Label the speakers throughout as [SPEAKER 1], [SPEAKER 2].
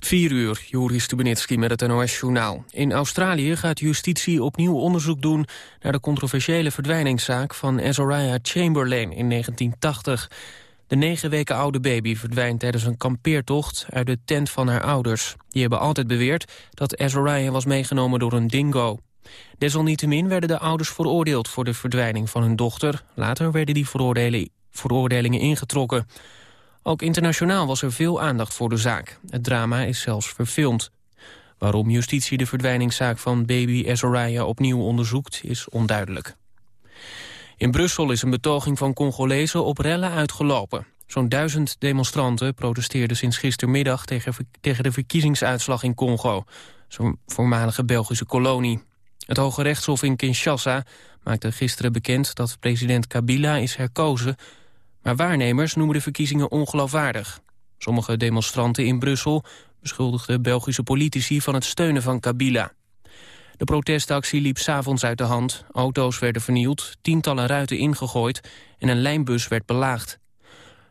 [SPEAKER 1] 4 uur, Joris Stubenitski met het NOS-journaal. In Australië gaat justitie opnieuw onderzoek doen... naar de controversiële verdwijningszaak van Azariah Chamberlain in 1980. De negen weken oude baby verdwijnt tijdens een kampeertocht... uit de tent van haar ouders. Die hebben altijd beweerd dat Azariah was meegenomen door een dingo. Desalniettemin werden de ouders veroordeeld voor de verdwijning van hun dochter. Later werden die veroordelingen ingetrokken. Ook internationaal was er veel aandacht voor de zaak. Het drama is zelfs verfilmd. Waarom justitie de verdwijningszaak van baby Azariah opnieuw onderzoekt is onduidelijk. In Brussel is een betoging van Congolezen op rellen uitgelopen. Zo'n duizend demonstranten protesteerden sinds gistermiddag tegen, tegen de verkiezingsuitslag in Congo, zo'n voormalige Belgische kolonie. Het Hoge Rechtshof in Kinshasa maakte gisteren bekend dat president Kabila is herkozen maar waarnemers noemen de verkiezingen ongeloofwaardig. Sommige demonstranten in Brussel beschuldigden Belgische politici van het steunen van Kabila. De protestactie liep s'avonds uit de hand. Auto's werden vernield, tientallen ruiten ingegooid en een lijnbus werd belaagd.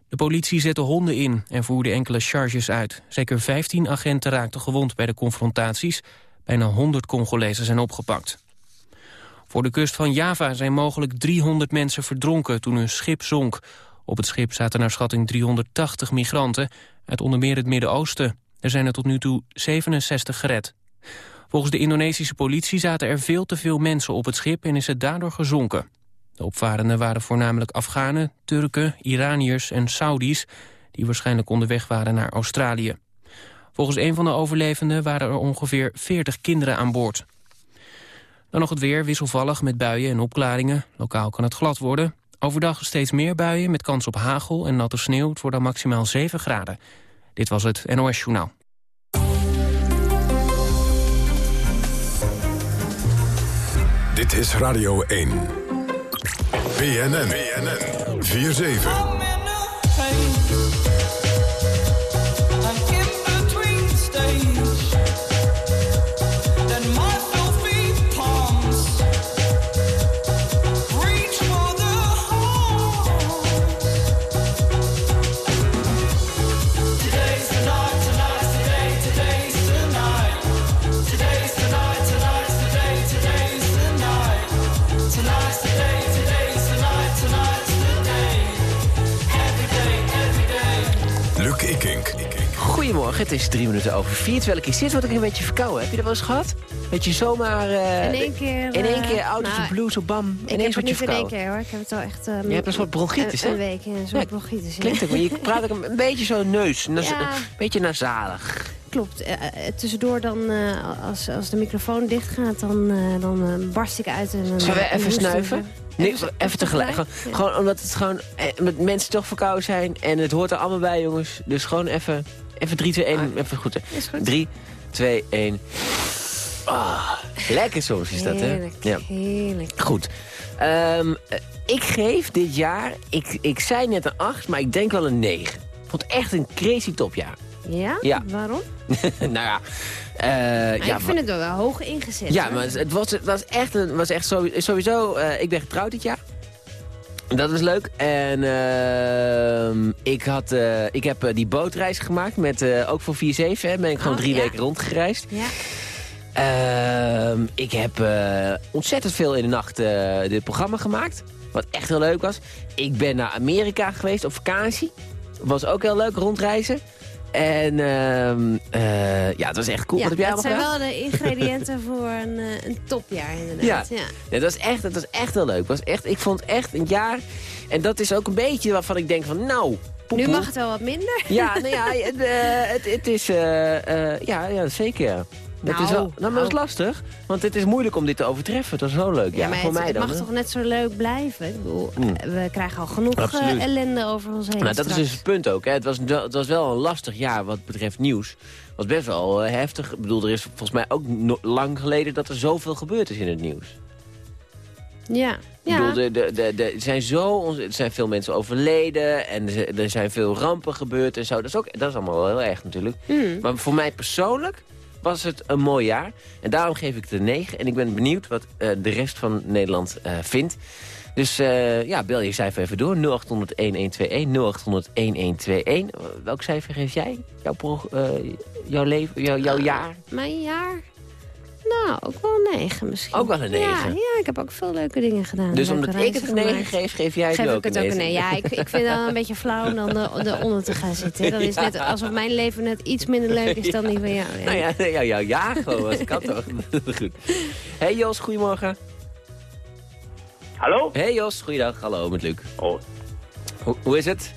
[SPEAKER 1] De politie zette honden in en voerde enkele charges uit. Zeker 15 agenten raakten gewond bij de confrontaties. Bijna 100 Congolezen zijn opgepakt. Voor de kust van Java zijn mogelijk 300 mensen verdronken toen een schip zonk. Op het schip zaten naar schatting 380 migranten uit onder meer het Midden-Oosten. Er zijn er tot nu toe 67 gered. Volgens de Indonesische politie zaten er veel te veel mensen op het schip en is het daardoor gezonken. De opvarenden waren voornamelijk Afghanen, Turken, Iraniërs en Saudis... die waarschijnlijk onderweg waren naar Australië. Volgens een van de overlevenden waren er ongeveer 40 kinderen aan boord. Dan nog het weer, wisselvallig met buien en opklaringen. Lokaal kan het glad worden. Overdag steeds meer buien met kans op hagel en natte sneeuw. Het wordt dan maximaal 7 graden. Dit was het NOS Journaal.
[SPEAKER 2] Dit is Radio 1. BNN. BNN. 4-7.
[SPEAKER 3] Goedemorgen, het is drie minuten over vier. Terwijl ik hier zit, word ik een beetje verkouden. Heb je dat wel eens gehad? Dat je zomaar... Uh,
[SPEAKER 4] in één keer...
[SPEAKER 3] in één keer uh, auto's nou, blues op bam.
[SPEAKER 4] Ik heb het niet in één keer hoor. Ik heb het al echt... Um,
[SPEAKER 3] je hebt een soort bronchitis, hè?
[SPEAKER 4] Een week, een soort ja, bronchitis. Ja.
[SPEAKER 3] Klinkt ook, maar je praat ook een, beetje zo neus. Ja. Een beetje nasalig.
[SPEAKER 4] Klopt. Uh, tussendoor dan, als, als de microfoon dicht gaat, dan, dan barst ik uit. En,
[SPEAKER 3] Zullen we even snuiven? Nee, even, even tegelijk. Gewoon, ja. gewoon, omdat het gewoon met mensen toch verkouden zijn. En het hoort er allemaal bij, jongens. Dus gewoon even... Even 3, 2, 1. Ah, even goed. 3, 2, 1. Oh, lekker soms is dat, hè?
[SPEAKER 4] Heerlijk, ja. heerlijk.
[SPEAKER 3] Goed. Um, ik geef dit jaar, ik, ik zei net een 8, maar ik denk wel een 9. Ik vond het echt een crazy topjaar.
[SPEAKER 4] Ja? ja. Waarom?
[SPEAKER 3] nou ja,
[SPEAKER 4] uh, ja, ik vind het wel hoog ingezet.
[SPEAKER 3] Ja, maar het was, het was echt, een, was echt sowieso... Uh, ik ben getrouwd dit jaar. Dat was leuk. En uh, ik, had, uh, ik heb uh, die bootreis gemaakt. Met, ook voor 4-7 ben ik gewoon oh, drie ja. weken rondgereisd. Ja. Ehm, ik heb ontzettend veel in de nacht dit programma gemaakt. Wat echt heel leuk was. Ik ben naar Amerika geweest op vakantie. Was ook heel leuk, rondreizen. En uh, ja, het was echt cool.
[SPEAKER 4] Ja,
[SPEAKER 3] Wat heb jij
[SPEAKER 4] dat zijn wel de ingrediënten voor een, uh, een topjaar inderdaad.
[SPEAKER 3] Ja, ja. dat, was echt, dat was echt heel leuk. Was echt, ik vond echt een jaar... En dat is ook een beetje waarvan ik denk van nou...
[SPEAKER 4] Nu mag het wel wat minder.
[SPEAKER 3] Ja, nou ja, het, het, het is... ja, ja, zeker. Dat nou, is wel, nou, maar dat is lastig, want het is moeilijk om dit te overtreffen. Dat is zo leuk. Ja,
[SPEAKER 4] ja
[SPEAKER 3] voor
[SPEAKER 4] het,
[SPEAKER 3] mij dan.
[SPEAKER 4] Het mag toch net zo leuk blijven? Ik bedoel, mm. we krijgen al genoeg uh, ellende over ons heen
[SPEAKER 3] nou, Dat is dus het punt ook. Hè. Het, was, het was wel een lastig jaar wat betreft nieuws. Het was best wel uh, heftig. Ik bedoel, er is volgens mij ook no lang geleden dat er zoveel gebeurd is in het nieuws.
[SPEAKER 4] Ja. Ja.
[SPEAKER 3] Bedoel, de, de, de, er, zijn zo, er zijn veel mensen overleden en er, er zijn veel rampen gebeurd en zo. Dat is, ook, dat is allemaal wel heel erg natuurlijk. Mm. Maar voor mij persoonlijk was het een mooi jaar. En daarom geef ik een 9. En ik ben benieuwd wat uh, de rest van Nederland uh, vindt. Dus uh, ja, bel je cijfer even door. 0800-1121, 0800-1121. Welk cijfer geef jij? Jouw, uh, jouw leven, jouw, jouw jaar?
[SPEAKER 4] Mijn jaar? Nou, ook wel een 9 misschien.
[SPEAKER 3] Ook wel een 9?
[SPEAKER 4] Ja, ja ik heb ook veel leuke dingen gedaan.
[SPEAKER 3] Dus omdat ik het een 9 geef, geef jij
[SPEAKER 4] geef
[SPEAKER 3] het
[SPEAKER 4] ook, het ook een 9? Ja, ik, ik vind het een beetje flauw om dan eronder te gaan zitten. Dat is net alsof mijn leven net iets minder leuk is dan die van jou.
[SPEAKER 3] Ja. Nou ja, ja jouw gewoon was kan toch. Goed. Hey Jos, goedemorgen.
[SPEAKER 5] Hallo?
[SPEAKER 3] Hey Jos, goeiedag. Hallo, met Luc.
[SPEAKER 5] Oh.
[SPEAKER 3] Hoe, hoe is het?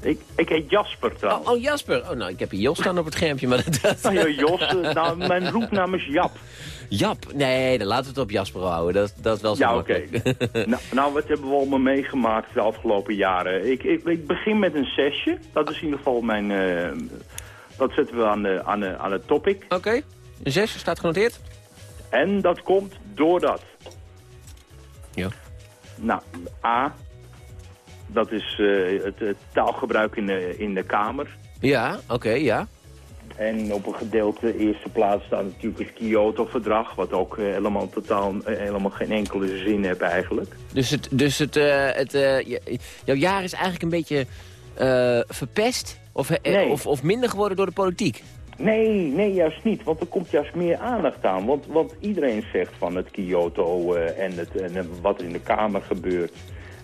[SPEAKER 5] Ik, ik heet Jasper trouwens.
[SPEAKER 3] Oh, oh, Jasper. Oh, nou, ik heb hier Jos staan op het schermpje, maar dat...
[SPEAKER 5] Ja, Jos, eh, nou, mijn roepnaam is Jap.
[SPEAKER 3] Jap? Nee, dan laten we het op Jasper houden. Dat, dat is wel zo
[SPEAKER 5] Ja, oké. nou, nou, wat hebben we allemaal meegemaakt de afgelopen jaren? Ik, ik, ik begin met een zesje. Dat is in ieder geval mijn... Uh, dat zetten we aan, de, aan, de, aan het topic.
[SPEAKER 3] Oké, een zesje staat genoteerd.
[SPEAKER 5] En dat komt doordat...
[SPEAKER 3] Ja.
[SPEAKER 5] Nou, A, dat is uh, het, het, taalgebruik in de, in de Kamer.
[SPEAKER 3] Ja, oké, ja.
[SPEAKER 5] En op een gedeelte eerste plaats staat natuurlijk het Kyoto-verdrag... wat ook uh, helemaal totaal uh, helemaal geen enkele zin heeft eigenlijk.
[SPEAKER 3] Dus, het, dus het, het, jouw jaar is eigenlijk een beetje verpest? Of,
[SPEAKER 5] nee.
[SPEAKER 3] of, of minder geworden door de politiek?
[SPEAKER 5] Nee, nee, juist niet. Want er komt juist meer aandacht aan. Want, want iedereen zegt van het Kyoto en, het, en wat er in de Kamer gebeurt...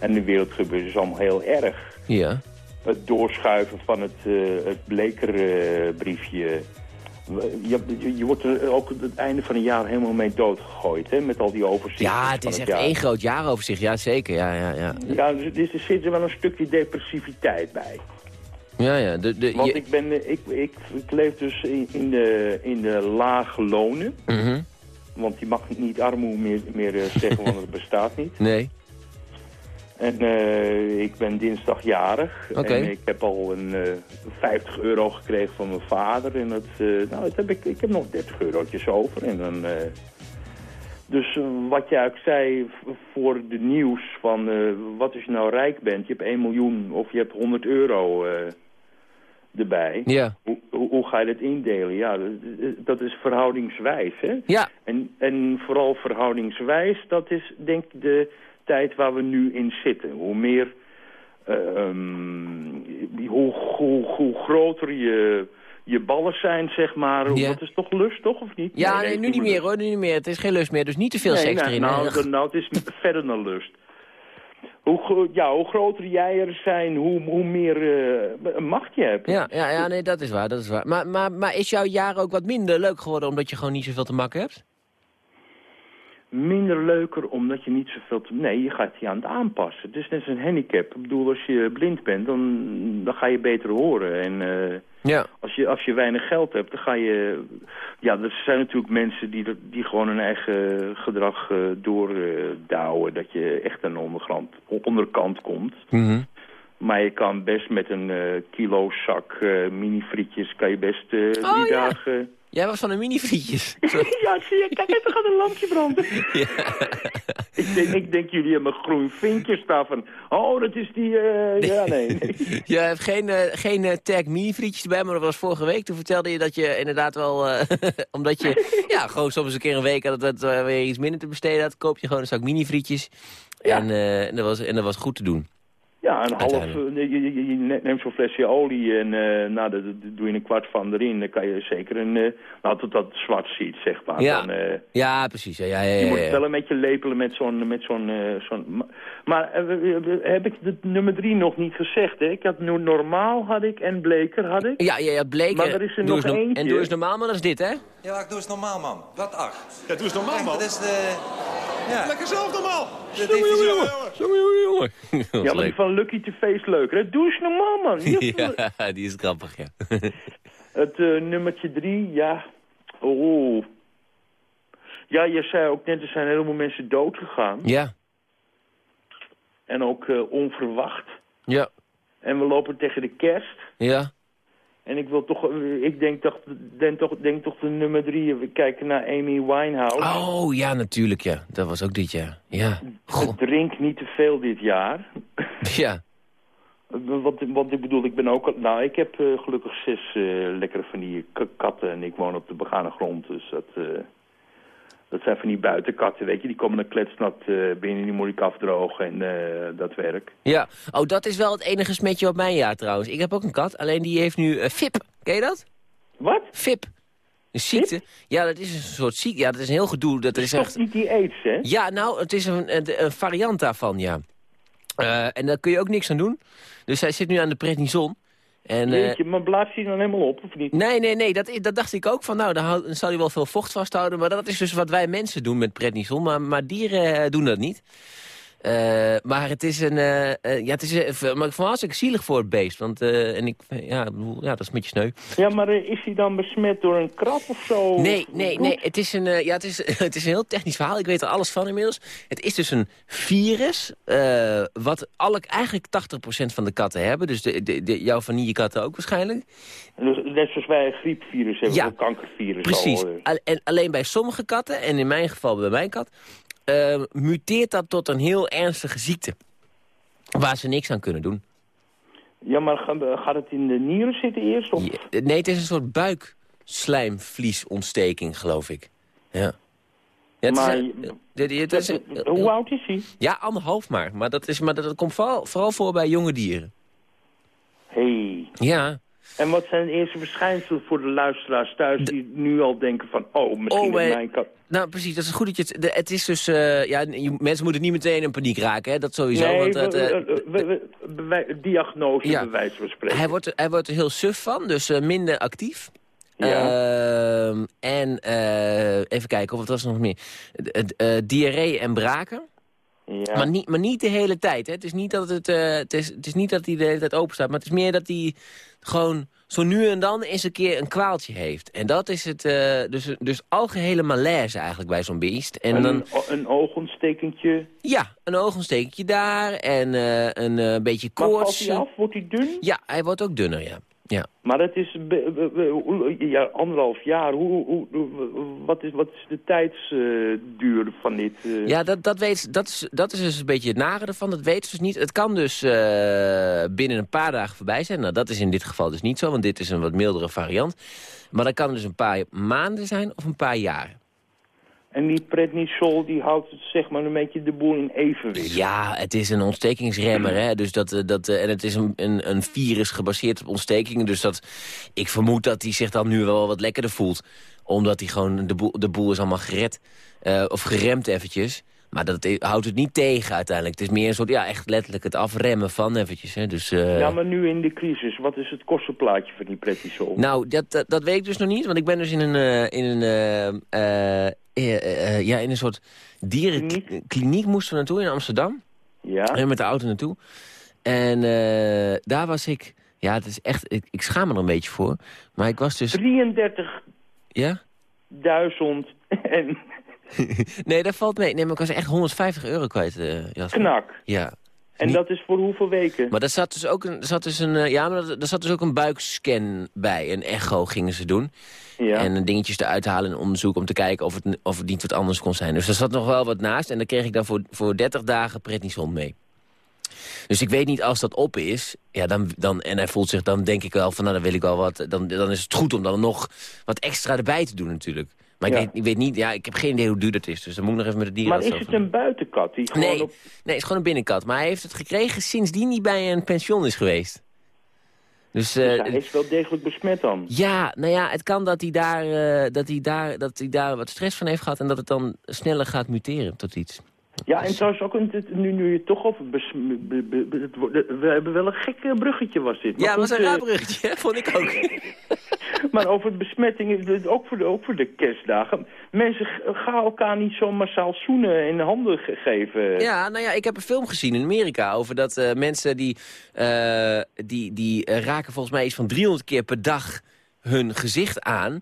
[SPEAKER 5] en de wereld gebeurt is allemaal heel erg.
[SPEAKER 3] Ja.
[SPEAKER 5] Het doorschuiven van het, uh, het blekerbriefje. Je, je, je, wordt er ook het einde van het jaar helemaal mee doodgegooid, hè, met al die overzichten.
[SPEAKER 3] Ja, het is echt
[SPEAKER 5] jaar.
[SPEAKER 3] één groot jaaroverzicht, ja zeker. Ja, ja, ja.
[SPEAKER 5] ja dus er zit er wel een stukje depressiviteit bij.
[SPEAKER 3] Ja, ja. De, de,
[SPEAKER 5] Want
[SPEAKER 3] je...
[SPEAKER 5] ik, ben, ik, ik, ik leef dus in, in, de, in de lage lonen.
[SPEAKER 3] Mm -hmm.
[SPEAKER 5] Want je mag niet armoede meer, meer zeggen, want het bestaat niet.
[SPEAKER 3] Nee.
[SPEAKER 5] En uh, ik ben dinsdag jarig.
[SPEAKER 3] Okay.
[SPEAKER 5] En ik heb al een uh, 50 euro gekregen van mijn vader. En dat, uh, nou, dat heb ik, ik heb nog 30 eurotjes over. En dan, dus wat jij ook zei voor de nieuws van wat als je nou rijk bent. Je hebt 1 miljoen of je hebt 100 euro erbij.
[SPEAKER 3] Ja.
[SPEAKER 5] Hoe, hoe, hoe, ga je dat indelen? Ja, dat is verhoudingswijs. Hè?
[SPEAKER 3] Ja.
[SPEAKER 5] En, en vooral verhoudingswijs, dat is denk ik de tijd waar we nu in zitten. Hoe meer, uh, um, hoe, hoe, hoe, groter je, je ballen zijn, zeg maar.
[SPEAKER 3] Ja.
[SPEAKER 5] Dat is toch lust, toch, of niet?
[SPEAKER 3] Ja, nee, nee, nu niet meer hoor, nu niet meer. Het is geen lust meer, dus niet te veel
[SPEAKER 5] nee,
[SPEAKER 3] seks
[SPEAKER 5] nou,
[SPEAKER 3] erin.
[SPEAKER 5] Nou, nou, nou, het is verder dan lust. Hoe, ja, hoe groter jij er zijn, hoe, hoe meer uh, macht je hebt.
[SPEAKER 3] Ja, ja, ja, nee, dat is waar, dat is waar. Maar, maar, maar is jouw jaar ook wat minder leuk geworden omdat je gewoon niet zoveel te makken hebt?
[SPEAKER 5] Minder leuker omdat je niet zoveel te... Nee, je gaat je aan het aanpassen. Het is net als een handicap. Ik bedoel, als je blind bent, dan, dan ga je beter horen. En uh,
[SPEAKER 3] ja.
[SPEAKER 5] als, je, als je weinig geld hebt, dan ga je... Ja, er zijn natuurlijk mensen die, die gewoon hun eigen gedrag uh, doordouwen. dat je echt aan de onderkant, onderkant komt.
[SPEAKER 3] Mm -hmm.
[SPEAKER 5] Maar je kan best met een uh, kilo zak mini-frietjes... kan je best drie
[SPEAKER 3] oh, ja.
[SPEAKER 5] dagen...
[SPEAKER 3] Jij was van de mini-frietjes.
[SPEAKER 5] ja, zie je. Kijk, even gaat een lampje branden.
[SPEAKER 3] Ja.
[SPEAKER 5] ik, denk, ik denk jullie hebben groen vinkje staan van... Oh, dat is die... Uh, ja, nee.
[SPEAKER 3] je hebt geen, uh, geen uh, tag mini-frietjes erbij, maar dat was vorige week. Toen vertelde je dat je inderdaad wel... omdat je ja, gewoon soms een keer een week had dat weer iets minder te besteden had... koop je gewoon een zak mini-frietjes.
[SPEAKER 5] Ja.
[SPEAKER 3] En, dat was, en dat was goed te doen.
[SPEAKER 5] Ja, een half, je, je, je neemt zo'n flesje olie en uh, nou, daar doe je een kwart van erin. Dan kan je zeker een, uh, nou, tot dat zwart ziet, zeg maar.
[SPEAKER 3] Ja,
[SPEAKER 5] dan, uh,
[SPEAKER 3] ja precies. Ja, ja, ja,
[SPEAKER 5] je moet het wel een beetje lepelen met zo'n... met zo'n zo'n. maar heb ik de nummer drie nog niet gezegd, hè? Ik had nu normaal had ik en bleker had ik.
[SPEAKER 3] Ja, ja, ja bleker.
[SPEAKER 5] Maar er is er
[SPEAKER 3] doe
[SPEAKER 5] nog
[SPEAKER 3] no
[SPEAKER 5] eentje.
[SPEAKER 3] En doe eens normaal, maar dat is dit, hè?
[SPEAKER 6] Ja, ik doe eens normaal, man. Wat acht.
[SPEAKER 7] Ja, doe eens normaal, man.
[SPEAKER 6] dat is de... Ja.
[SPEAKER 7] Lekker zelf normaal.
[SPEAKER 6] Dat
[SPEAKER 7] Jongen, jongen,
[SPEAKER 6] zo-
[SPEAKER 7] jongen.
[SPEAKER 3] Dat
[SPEAKER 5] Ja, maar die
[SPEAKER 3] leuk.
[SPEAKER 5] van Lucky TV is leuker, hè? Doe eens normaal, man.
[SPEAKER 3] Ja, die is grappig, ja.
[SPEAKER 5] Het uh, nummertje drie, ja. Oh. Ja, je zei ook net, er zijn veel mensen dood gegaan.
[SPEAKER 3] ja,
[SPEAKER 5] En ook uh, onverwacht.
[SPEAKER 3] ja,
[SPEAKER 5] En we lopen tegen de kerst.
[SPEAKER 3] ja.
[SPEAKER 5] En ik wil toch, eh, ik denk toch, denk toch, denk toch de nummer drie. We kijken naar Amy Winehouse.
[SPEAKER 3] Oh, ja, natuurlijk, ja. Dat was ook dit jaar. Ja. Goh.
[SPEAKER 5] Drink niet te veel dit jaar.
[SPEAKER 3] Ja.
[SPEAKER 5] Want, want ik bedoel, ik ben ook... al- Nou, ik heb eh, gelukkig zes eh, lekkere van die katten en ik woon op de begane grond. Dus dat... eh, Dat zijn van die buitenkatten, weet je. Die komen dan kletsnat eh, binnen, die moet ik afdrogen en eh, dat werk.
[SPEAKER 3] Ja. Oh, dat is wel het enige smetje op mijn jaar trouwens. Ik heb ook een kat, alleen die heeft nu eh, FIP. Ken je dat?
[SPEAKER 5] Wat?
[SPEAKER 3] FIP. Een ziekte. Ja, dat is een soort ziekte. Ja, dat is een heel gedoe. Dat is
[SPEAKER 5] Toch
[SPEAKER 3] echt...
[SPEAKER 5] niet die aids, hè?
[SPEAKER 3] Ja, nou, het is een, een, een variant daarvan, ja. En daar kun je ook niks aan doen. Dus hij zit nu aan de prednison. En, eh,
[SPEAKER 5] Jeetje, maar blaast hij dan helemaal op, of niet?
[SPEAKER 3] nee, nee, nee, dat, dat dacht ik ook van, nou, dan, dan zal hij wel veel vocht vasthouden. Maar dat is dus wat wij mensen doen met prednison, maar, maar dieren eh, doen dat niet. Eh, maar het is een, eh, ja, het is uh, maar ik vond hartstikke zielig voor het beest. Want, en ik, ja, ja, dat is een beetje sneu.
[SPEAKER 5] Ja, maar is hij dan besmet door een krab of zo?
[SPEAKER 3] Nee, nee, nee. Het is, een, ja, het, is, het is een heel technisch verhaal. Ik weet er alles van inmiddels. Het is dus een virus, wat alle, eigenlijk 80% van de katten hebben. Dus de, de, de, jouw vanillekatten ook waarschijnlijk.
[SPEAKER 5] Dus Net zoals wij een griepvirus hebben,
[SPEAKER 3] Ja,
[SPEAKER 5] een kankervirus.
[SPEAKER 3] Precies.
[SPEAKER 5] Al-
[SPEAKER 3] En alleen bij sommige katten, en in mijn geval bij mijn kat... eh, muteert dat tot een heel ernstige ziekte. Waar ze niks aan kunnen doen.
[SPEAKER 5] Ja, maar ga- gaat het in de nieren zitten eerst? Of?
[SPEAKER 3] Nee, het is een soort buikslijmvliesontsteking, geloof ik. Ja.
[SPEAKER 5] Maar
[SPEAKER 3] is,
[SPEAKER 5] Hoe oud is hij?
[SPEAKER 3] Ja, anderhalf maar. Maar dat, is, maar dat, dat komt vooral, vooral voor bij jonge dieren.
[SPEAKER 5] Hey.
[SPEAKER 3] Ja.
[SPEAKER 5] En wat zijn de eerste verschijnselen voor de luisteraars thuis... die nu al denken van, oh, misschien
[SPEAKER 3] Oh,
[SPEAKER 5] is
[SPEAKER 3] eh,
[SPEAKER 5] mijn kat...
[SPEAKER 3] Nou, precies. Dat is goed dat je het... de- het is dus... eh, ja, je- mensen moeten niet meteen in paniek raken, hè. Dat sowieso.
[SPEAKER 5] nee,
[SPEAKER 3] want het,
[SPEAKER 5] we-
[SPEAKER 3] eh,
[SPEAKER 5] we- we- we- bewij- diagnose
[SPEAKER 3] Ja.
[SPEAKER 5] wijze van spreken.
[SPEAKER 3] hij, wordt, er- hij wordt er heel suf van, dus minder actief.
[SPEAKER 5] Ja.
[SPEAKER 3] Ehm, en even kijken, of wat was er nog meer? Diarree en braken.
[SPEAKER 5] Ja.
[SPEAKER 3] Maar, niet, maar niet de hele tijd. Hè. Het, is niet dat het, eh, het, is, het is niet dat hij de hele tijd open staat. Maar het is meer dat hij gewoon zo nu en dan eens een keer een kwaaltje heeft. En dat is het, eh, dus, dus algehele malaise eigenlijk bij zo'n beest. En
[SPEAKER 5] En
[SPEAKER 3] dan,
[SPEAKER 5] een, een oogontstekentje.
[SPEAKER 3] ja, een oogonsteekje daar en eh, een beetje
[SPEAKER 5] Maar valt
[SPEAKER 3] koorts.
[SPEAKER 5] hij af? Wordt hij dun?
[SPEAKER 3] Ja, hij wordt ook dunner, ja. Ja.
[SPEAKER 5] Maar het is ja, anderhalf jaar. Hoe, hoe, hoe- wat, is, wat is de tijdsduur van dit? eh?
[SPEAKER 3] Ja, dat, dat, weet, dat, is, dat is dus een beetje het nare ervan. Dat weten ze dus niet. Het kan dus eh, binnen een paar dagen voorbij zijn. Nou, dat is in dit geval dus niet zo, want dit is een wat mildere variant. Maar dat kan dus een paar maanden zijn of een paar jaar.
[SPEAKER 5] En die prednisol die houdt het, zeg maar een beetje de boel in evenwicht.
[SPEAKER 3] Ja, het is een ontstekingsremmer. Hè? Dus dat, eh, dat, eh, en het is een, een, een virus gebaseerd op ontstekingen. Dus dat, ik vermoed dat hij zich dan nu wel wat lekkerder voelt. Omdat hij gewoon, de boel, de boel is allemaal gered. eh, of geremd eventjes. Maar dat houdt het niet tegen uiteindelijk. Het is meer een soort, ja, echt letterlijk het afremmen van eventjes. Hè? Dus,
[SPEAKER 5] Ja, maar nu in de crisis, wat is het kostenplaatje van die prednisol?
[SPEAKER 3] Nou, dat, dat, dat weet ik dus nog niet. Want ik ben dus in een, in een, ja, in een soort dierenkliniek moesten we naartoe in Amsterdam.
[SPEAKER 5] ja?
[SPEAKER 3] En met de auto naartoe. En eh, daar was ik... Ja, het is echt... Ik, ik schaam me er een beetje voor. Maar ik was dus...
[SPEAKER 5] 33.000
[SPEAKER 3] Ja?
[SPEAKER 5] en
[SPEAKER 3] nee, dat valt mee. Nee, maar ik was echt 150 euro kwijt, eh Jasper.
[SPEAKER 5] knak.
[SPEAKER 3] Ja.
[SPEAKER 5] En
[SPEAKER 3] Niet-
[SPEAKER 5] dat is voor hoeveel weken?
[SPEAKER 3] Maar er zat dus ook een, zat dus een, eh, ja, maar er zat dus ook een buikscan bij. Een echo gingen ze doen.
[SPEAKER 5] ja.
[SPEAKER 3] En dingetjes eruit halen en onderzoek om te kijken of het, of het niet wat anders kon zijn. Dus er zat nog wel wat naast. En dan kreeg ik dan voor, voor 30 dagen prednison mee. Dus ik weet niet als dat op is. Ja, dan, dan, en hij voelt zich, dan denk ik wel van, nou, dan wil ik wel wat. Dan, dan is het goed om dan nog wat extra erbij te doen natuurlijk. Maar ik, weet, ik weet niet, ja, ik heb geen idee hoe duur dat is. Dus dan moet ik nog even met de
[SPEAKER 5] maar
[SPEAKER 3] dierenarts
[SPEAKER 5] is het een buitenkat die
[SPEAKER 3] Nee,
[SPEAKER 5] op...
[SPEAKER 3] nee, het is gewoon een binnenkat. Maar hij heeft het gekregen sindsdien hij bij een pension is geweest. Dus, eh,
[SPEAKER 5] Dus hij is wel degelijk besmet dan?
[SPEAKER 3] ja, nou ja, het kan dat hij, daar, eh, dat, hij daar, dat hij daar wat stress van heeft gehad... en dat het dan sneller gaat muteren tot iets.
[SPEAKER 5] Ja, en trouwens ook, nu, nu je toch wordt- we hebben wel een gek eh, bruggetje was dit. Maar
[SPEAKER 3] ja, was een
[SPEAKER 5] eh,
[SPEAKER 3] raar bruggetje, hè? vond ik ook.
[SPEAKER 5] Maar over het besmetting, eh, ook voor, de, ook voor de kerstdagen. Mensen gaan elkaar niet zo massaal zoenen en handen ge- geven.
[SPEAKER 3] ja, nou ja, ik heb een film gezien in Amerika... over dat mensen die, die, die raken volgens mij iets van 300 keer per dag hun gezicht aan...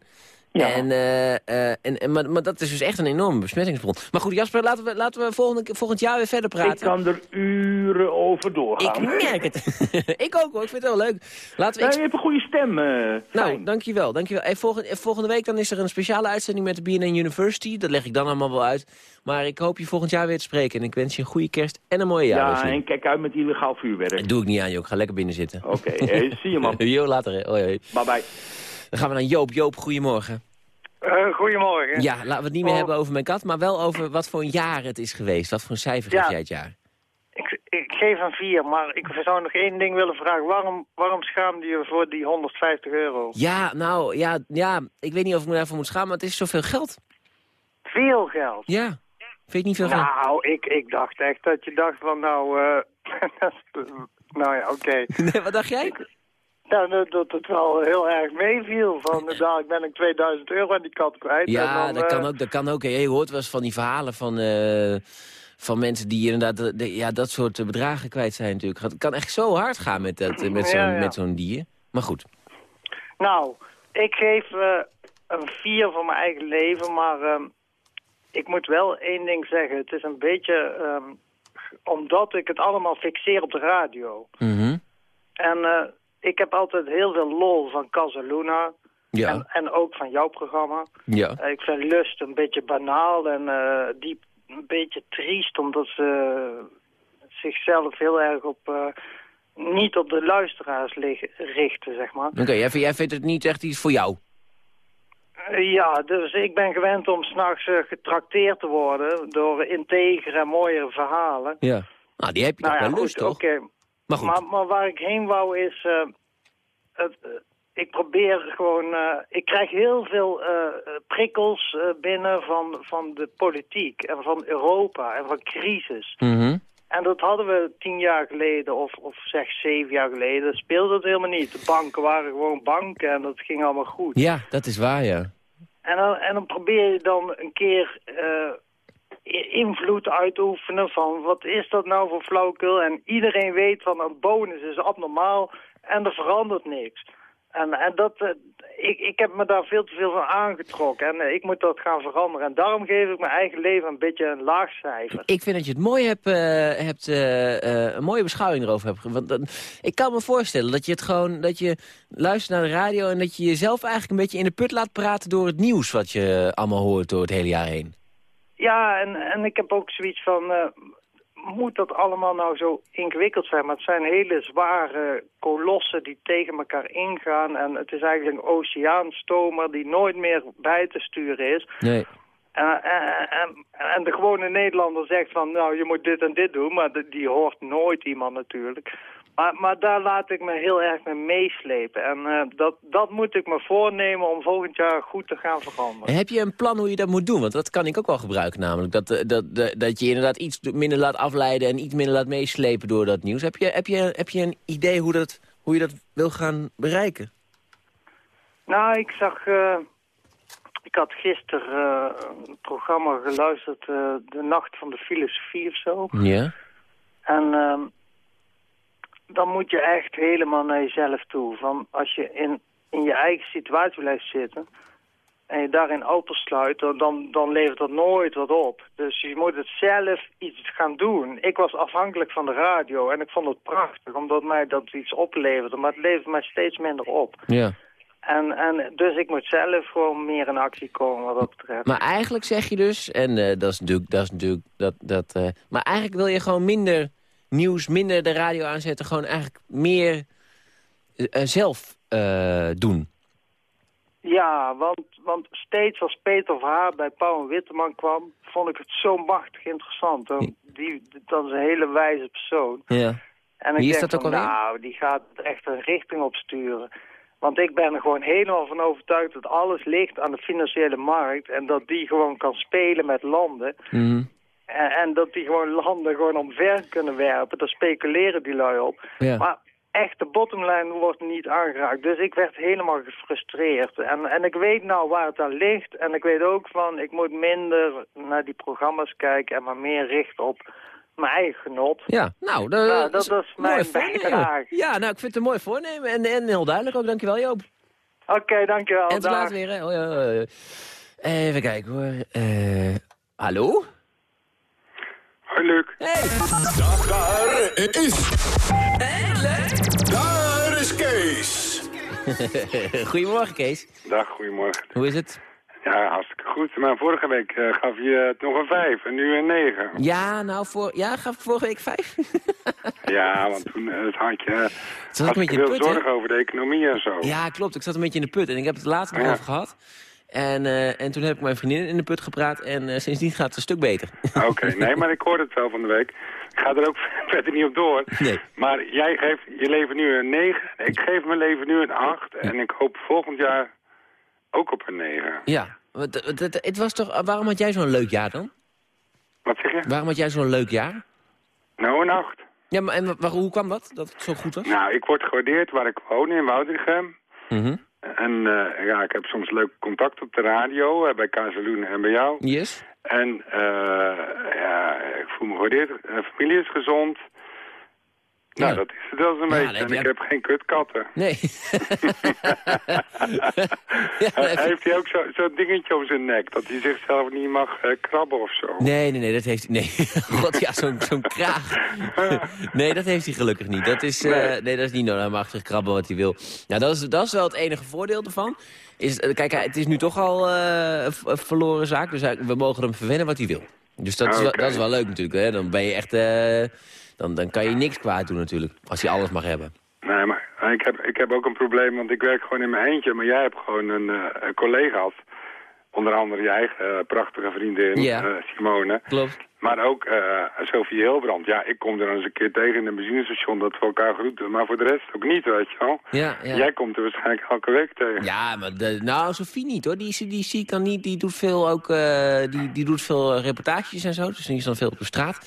[SPEAKER 5] Ja.
[SPEAKER 3] En, eh, eh, en, en, maar, maar dat is dus echt een enorme besmettingsbron. Maar goed, Jasper, laten we, laten we volgende, volgend jaar weer verder praten.
[SPEAKER 5] Ik kan er uren over
[SPEAKER 3] Ik
[SPEAKER 5] doorgaan.
[SPEAKER 3] merk het. ik ook hoor, ik vind het wel leuk. Laten we... Ik-
[SPEAKER 5] je hebt een goede stem. eh,
[SPEAKER 3] Nou, dankjewel. dankjewel. Hey, volgende, volgende week dan is er een speciale uitzending met de BNN University. Dat leg ik dan allemaal wel uit. Maar ik hoop je volgend jaar weer te spreken. En ik wens je een goede kerst en een mooie jaar.
[SPEAKER 5] ja, en kijk uit met illegaal vuurwerk.
[SPEAKER 3] Dat doe ik niet aan, joh. Ik ga lekker binnen zitten.
[SPEAKER 5] Oké, eh, zie je man.
[SPEAKER 3] Jo, later. Hè. Hoi, hoi.
[SPEAKER 5] Bye bye.
[SPEAKER 3] Dan gaan we naar Joop. Joop, goedemorgen.
[SPEAKER 7] Eh, goedemorgen.
[SPEAKER 3] Ja, laten we het niet meer
[SPEAKER 7] Oh.
[SPEAKER 3] hebben over mijn kat, maar wel over wat voor een jaar het is geweest. Wat voor een cijfer
[SPEAKER 7] Ja.
[SPEAKER 3] geef jij het jaar?
[SPEAKER 7] Ik, ik geef een 4, maar ik zou nog één ding willen vragen. Waarom, waarom schaamde je voor die 150 euro?
[SPEAKER 3] Ja, nou, ja, ja, ik weet niet of ik me daarvoor moet schamen, maar het is zoveel geld.
[SPEAKER 7] Veel geld.
[SPEAKER 3] Ja, vind je niet veel geld?
[SPEAKER 7] Nou, ik, ik dacht echt dat je dacht van nou... eh nou ja, oké.
[SPEAKER 3] Nee, wat dacht jij?
[SPEAKER 7] Ja, dat, het wel heel erg meeviel. Van dadelijk ben ik 2000 euro aan die kat kwijt.
[SPEAKER 3] Ja,
[SPEAKER 7] dan,
[SPEAKER 3] dat
[SPEAKER 7] eh,
[SPEAKER 3] kan ook. Dat kan ook. Je hoort wel eens van die verhalen van, eh, van mensen die inderdaad de- de- ja, dat soort eh, bedragen kwijt zijn natuurlijk. Het kan echt zo hard gaan met, dat, eh, met zo'n
[SPEAKER 7] Ja,
[SPEAKER 3] zo'n dier. Maar goed.
[SPEAKER 7] Nou, ik geef eh, een 4 voor mijn eigen leven, maar ehm, ik moet wel één ding zeggen. Het is een beetje ehm, omdat ik het allemaal fixeer op de radio.
[SPEAKER 3] Mhm.
[SPEAKER 7] En eh, ik heb altijd heel veel lol van Casaluna.
[SPEAKER 3] Ja.
[SPEAKER 7] En, en ook van jouw programma.
[SPEAKER 3] Ja.
[SPEAKER 7] Eh, ik vind Lust een beetje banaal en eh, die een beetje triest, omdat ze zichzelf heel erg op... eh, niet op de luisteraars richten, zeg maar.
[SPEAKER 3] Oké, jij, vindt- jij vindt het niet echt iets voor jou?
[SPEAKER 7] Eh, Ja, dus ik ben gewend om s'nachts eh getrakteerd te worden door integere en mooiere verhalen.
[SPEAKER 3] Ja. Nou, die heb je
[SPEAKER 7] Nou
[SPEAKER 3] toch
[SPEAKER 7] ja,
[SPEAKER 3] wel
[SPEAKER 7] goed,
[SPEAKER 3] lust, toch?
[SPEAKER 7] oké.
[SPEAKER 3] Maar goed.
[SPEAKER 7] Maar, maar waar ik heen wou is... eh, het, eh, ik probeer gewoon... eh, ik krijg heel veel prikkels binnen van, van de politiek en van Europa en van crisis.
[SPEAKER 3] Mhm.
[SPEAKER 7] En dat hadden we tien jaar geleden of, of zeg zeven jaar geleden. Speelde het helemaal niet. De banken waren gewoon banken en dat ging allemaal goed.
[SPEAKER 3] Ja, dat is waar, ja.
[SPEAKER 7] En dan, en dan probeer je dan een keer invloed uit te oefenen van wat is dat nou voor flauwekul. En iedereen weet van een bonus is abnormaal en er verandert niks. En, en dat, eh, ik, ik heb me daar veel te veel van aangetrokken en eh, ik moet dat gaan veranderen. En daarom geef ik mijn eigen leven een beetje een laag cijfer.
[SPEAKER 3] Ik vind dat je het mooi hebt, eh, hebt een mooie beschouwing erover hebt. Want ik kan me voorstellen dat je het gewoon, dat je luistert naar de radio en dat je jezelf eigenlijk een beetje in de put laat praten door het nieuws wat je allemaal hoort door het hele jaar heen.
[SPEAKER 7] Ja, en, en ik heb ook zoiets van, eh, moet dat allemaal nou zo ingewikkeld zijn? Maar het zijn hele zware kolossen die tegen elkaar ingaan. En het is eigenlijk een oceaanstomer die nooit meer bij te sturen is.
[SPEAKER 3] Nee.
[SPEAKER 7] En, en, en, de gewone Nederlander zegt van, nou, je moet dit en dit doen. Maar de- die hoort nooit iemand natuurlijk. Maar, maar daar laat ik me heel erg mee meeslepen. En eh, dat, dat moet ik me voornemen om volgend jaar goed te gaan veranderen.
[SPEAKER 3] En heb je een plan hoe je dat moet doen? Want dat kan ik ook wel gebruiken namelijk. Dat, eh, dat, dat, dat je inderdaad iets minder laat afleiden en iets minder laat meeslepen door dat nieuws. Heb je, heb je, heb je een idee hoe, dat, hoe je dat wil gaan bereiken?
[SPEAKER 7] Nou, ik zag... eh, ik had gisteren een programma geluisterd, De Nacht van de Filosofie of zo.
[SPEAKER 3] Ja.
[SPEAKER 7] En ehm, dan moet je echt helemaal naar jezelf toe. Van als je in, in je eigen situatie blijft zitten en je daarin opensluit, dan, dan, levert dat nooit wat op. Dus je moet het zelf iets gaan doen. Ik was afhankelijk van de radio en ik vond het prachtig, omdat mij dat iets opleverde. Maar het levert mij steeds minder op.
[SPEAKER 3] ja.
[SPEAKER 7] En, en dus ik moet zelf gewoon meer in actie komen wat dat betreft.
[SPEAKER 3] Maar eigenlijk zeg je dus, en eh, dat is natuurlijk, dat is natuurlijk, dat, dat, eh, maar eigenlijk wil je gewoon minder nieuws, minder de radio aanzetten, gewoon eigenlijk meer eh, eh, zelf eh, doen.
[SPEAKER 7] Ja, want, want steeds als Peter Verhaar bij Pauw en Witteman kwam, vond ik het zo machtig interessant. Die, dat is een hele wijze persoon.
[SPEAKER 3] Ja.
[SPEAKER 7] En
[SPEAKER 3] Wie
[SPEAKER 7] ik
[SPEAKER 3] is
[SPEAKER 7] denk
[SPEAKER 3] dat ook
[SPEAKER 7] van,
[SPEAKER 3] alweer?
[SPEAKER 7] nou, die gaat echt een richting op sturen. Want ik ben er gewoon helemaal van overtuigd dat alles ligt aan de financiële markt. En dat die gewoon kan spelen met landen.
[SPEAKER 3] Mhm.
[SPEAKER 7] En, en dat die gewoon landen gewoon omver kunnen werpen. Daar speculeren die lui op.
[SPEAKER 3] Ja.
[SPEAKER 7] Maar echt, de bottomline wordt niet aangeraakt. Dus ik werd helemaal gefrustreerd. En, en ik weet nou waar het aan ligt. En ik weet ook van, ik moet minder naar die programma's kijken... en maar meer richten op mijn eigen genot.
[SPEAKER 3] Ja, nou, de,
[SPEAKER 7] Nou, dat is mijn bijdrage.
[SPEAKER 3] Ja, nou, ik vind het een mooi voornemen en, en heel duidelijk ook. Dankjewel, Joop.
[SPEAKER 7] Oké, dankjewel.
[SPEAKER 3] en tot later weer, hè. Even kijken, hoor. Eh, hallo?
[SPEAKER 8] Hoi Luc.
[SPEAKER 3] Hey!
[SPEAKER 2] Daar is... Daar is Kees.
[SPEAKER 3] Goedemorgen, Kees.
[SPEAKER 8] Dag, goedemorgen.
[SPEAKER 3] Hoe is het?
[SPEAKER 8] Ja, hartstikke goed. Maar vorige week eh, gaf je het nog een vijf en nu een negen.
[SPEAKER 3] Ja, nou, voor, ja, gaf ik vorige week vijf?
[SPEAKER 8] Ja, want toen eh, had je
[SPEAKER 3] Toen zat ik
[SPEAKER 8] had je
[SPEAKER 3] je in de
[SPEAKER 8] veel
[SPEAKER 3] put,
[SPEAKER 8] zorgen over de economie en zo.
[SPEAKER 3] Ja, klopt. Ik zat een beetje in de put en ik heb het laatst nog
[SPEAKER 8] Ja.
[SPEAKER 3] over gehad. En, eh, en toen heb ik mijn vriendin in de put gepraat en eh, sindsdien gaat het een stuk beter.
[SPEAKER 8] Oké, nee, maar ik hoorde het wel van de week. Ik ga er ook verder niet op door.
[SPEAKER 3] Nee.
[SPEAKER 8] Maar jij geeft je leven nu een 9. Ik geef mijn leven nu een 8. En ik hoop volgend jaar ook op een 9.
[SPEAKER 3] Ja, want het, was toch, waarom had jij zo'n leuk jaar dan?
[SPEAKER 8] Wat zeg je?
[SPEAKER 3] Waarom had jij zo'n leuk jaar?
[SPEAKER 8] Nou, een 8.
[SPEAKER 3] Ja, maar en hoe kwam dat, dat het zo goed was?
[SPEAKER 8] Nou, ik word gewaardeerd waar ik woon in Woudrichem.
[SPEAKER 3] Mhm.
[SPEAKER 8] En eh, ja, ik heb soms leuk contact op de radio, eh, bij Kazeloen en bij jou.
[SPEAKER 3] Yes?
[SPEAKER 8] En eh, ja, ik voel me gewaardeerd. De familie is gezond. Nou,
[SPEAKER 3] Ja.
[SPEAKER 8] dat is het wel zo'n
[SPEAKER 3] Ja,
[SPEAKER 8] beetje. En ik heb geen kutkatten.
[SPEAKER 3] Nee. ja, je-
[SPEAKER 8] Heeft hij ook zo- zo'n dingetje om zijn nek, dat hij zichzelf niet mag eh, krabben of zo?
[SPEAKER 3] Nee, nee, nee, dat heeft hij... Nee, god, ja, zo'n zo'n kraag. nee, dat heeft hij gelukkig niet. Dat is, eh,
[SPEAKER 8] Nee.
[SPEAKER 3] nee. dat is niet nodig. Hij mag zich krabben wat hij wil. Nou, dat is, dat is wel het enige voordeel ervan. Is, eh, kijk, hij- het is nu toch al een een verloren zaak. Dus hij- we mogen hem verwennen wat hij wil. Dus dat, is, wel, dat is wel leuk natuurlijk. Hè? Dan ben je echt... eh, dan, dan kan je niks kwaad doen natuurlijk. Als hij alles mag hebben.
[SPEAKER 8] Nee, maar ik heb, ik heb ook een probleem, want ik werk gewoon in mijn eentje. Maar jij hebt gewoon een, eh, een collega's. Onder andere je eigen eh, prachtige vriendin,
[SPEAKER 3] Ja.
[SPEAKER 8] eh, Simone.
[SPEAKER 3] Klopt.
[SPEAKER 8] Maar ook eh Sophie Hilbrand. Ja, ik kom er eens een keer tegen in een benzinestation dat we elkaar groeten. Maar voor de rest ook niet, weet je wel.
[SPEAKER 3] Ja, ja.
[SPEAKER 8] Jij komt er waarschijnlijk elke week tegen.
[SPEAKER 3] Ja, maar de, nou, Sophie niet hoor. Die, die zie ik dan niet. Die doet veel ook, eh, die, die doet veel reportages en zo. Dus die is dan veel op de straat.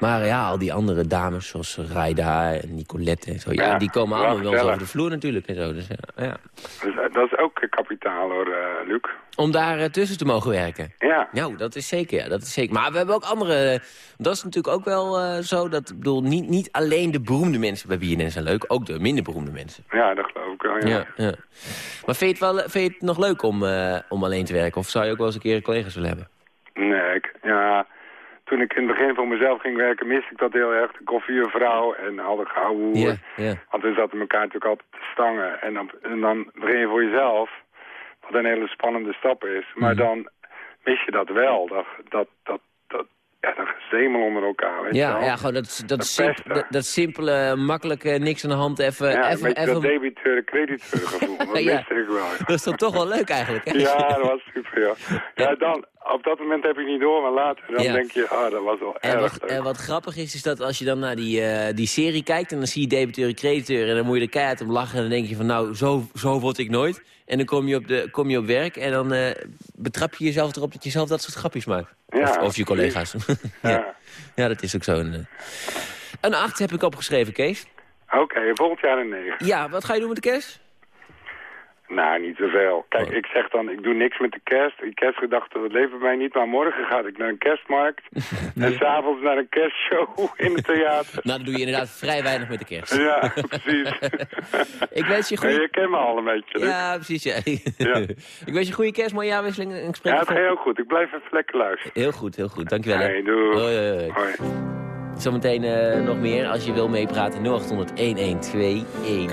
[SPEAKER 3] Maar ja, al die andere dames zoals Raida en Nicolette en zo. Ja,
[SPEAKER 8] Ja,
[SPEAKER 3] die komen allemaal wel eens
[SPEAKER 8] gezellig.
[SPEAKER 3] over de vloer natuurlijk en zo. Dus, ja, ja.
[SPEAKER 8] Dus, eh, dat is ook eh, kapitaal hoor, eh, Luc.
[SPEAKER 3] Om daar eh, tussen te mogen werken.
[SPEAKER 8] Ja.
[SPEAKER 3] Nou, dat is zeker, ja, dat is zeker. Maar we hebben ook andere... Dat is natuurlijk ook wel eh, zo dat, ik bedoel, niet, niet alleen de beroemde mensen bij BNN zijn leuk. Ook de minder beroemde mensen.
[SPEAKER 8] Ja, dat geloof ik wel, ja.
[SPEAKER 3] Ja, ja. Maar vind je het, wel, vind je het nog leuk om, eh, om alleen te werken? Of zou je ook wel eens een keer collega's willen hebben?
[SPEAKER 8] Nee, ik, ja, toen ik in het begin voor mezelf ging werken, miste ik dat heel erg. De koffie een vrouw en al de gehouden
[SPEAKER 3] Ja, ja.
[SPEAKER 8] Want we zaten elkaar natuurlijk altijd te stangen. En dan, en dan begin je voor jezelf, wat een hele spannende stap is. Maar
[SPEAKER 3] Mhm.
[SPEAKER 8] dan mis je dat wel. Dat, dat, dat, dat, ja, dat gezemel onder elkaar, weet
[SPEAKER 3] Ja, ja gewoon dat, dat,
[SPEAKER 8] Dat
[SPEAKER 3] simp-
[SPEAKER 8] pesten.
[SPEAKER 3] dat, dat simpele, makkelijke, niks aan de hand even...
[SPEAKER 8] ja, een
[SPEAKER 3] even,
[SPEAKER 8] beetje dat
[SPEAKER 3] even
[SPEAKER 8] debiteur-crediteur gevoel. Dat
[SPEAKER 3] Ja.
[SPEAKER 8] ik wel, ja.
[SPEAKER 3] dat is dan toch wel leuk eigenlijk, hè?
[SPEAKER 8] Ja, dat was super, ja. Ja, dan, op dat moment heb je niet door, maar later dan denk je, ah, dat was wel
[SPEAKER 3] En
[SPEAKER 8] erg
[SPEAKER 3] wat,
[SPEAKER 8] leuk.
[SPEAKER 3] en wat grappig is, is dat als je dan naar die, eh, die serie kijkt... en dan zie je debiteur en crediteur... en dan moet je er keihard om lachen... en dan denk je van, nou, zo, zo word ik nooit. En dan kom je op, de, kom je op werk en dan eh, betrap je jezelf erop... dat je zelf dat soort grapjes maakt.
[SPEAKER 8] Ja,
[SPEAKER 3] of, of je collega's. ja.
[SPEAKER 8] Ja.
[SPEAKER 3] dat is ook zo. Een, eh. een 8 heb ik opgeschreven, Kees.
[SPEAKER 8] Oké, volgend jaar een 9.
[SPEAKER 3] Ja, wat ga je doen met de kerst?
[SPEAKER 8] Nou, niet zoveel. Kijk,
[SPEAKER 3] Oh.
[SPEAKER 8] ik zeg dan, ik doe niks met de kerst. Die kerstgedachte, dat bij mij niet. Maar morgen ga ik naar een kerstmarkt. En s'avonds naar een kerstshow in het theater.
[SPEAKER 3] Nou, dan doe je inderdaad vrij weinig met de kerst.
[SPEAKER 8] Ja, precies.
[SPEAKER 3] Ik wens je
[SPEAKER 8] Nee,
[SPEAKER 3] goede...
[SPEAKER 8] je kent me al een beetje, Luc.
[SPEAKER 3] Ja, precies, ja.
[SPEAKER 8] Ja.
[SPEAKER 3] ik wens je goede kerst, mooie jaarwisseling en ik spreek
[SPEAKER 8] Ja, het gaat heel goed. Ik blijf even lekker luisteren.
[SPEAKER 3] Heel goed, heel goed. Dankjewel.
[SPEAKER 8] Hey, doei.
[SPEAKER 3] Hoi, hoi. Zometeen eh, nog meer als je wil meepraten. 0800 1121.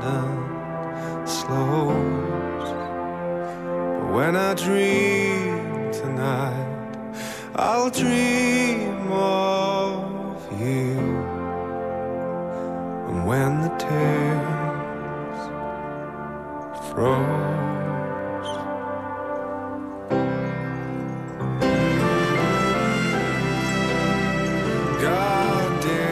[SPEAKER 9] London slows. But when I dream tonight, I'll dream of you. And when the tears froze. God damn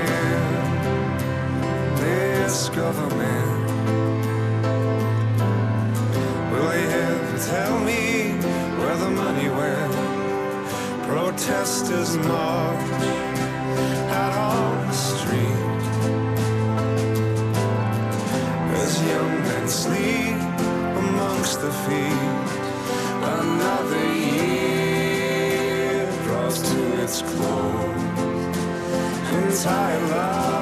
[SPEAKER 9] sisters march
[SPEAKER 10] out on the street as young men sleep amongst the feet. Another year draws to its close. Entire
[SPEAKER 3] life.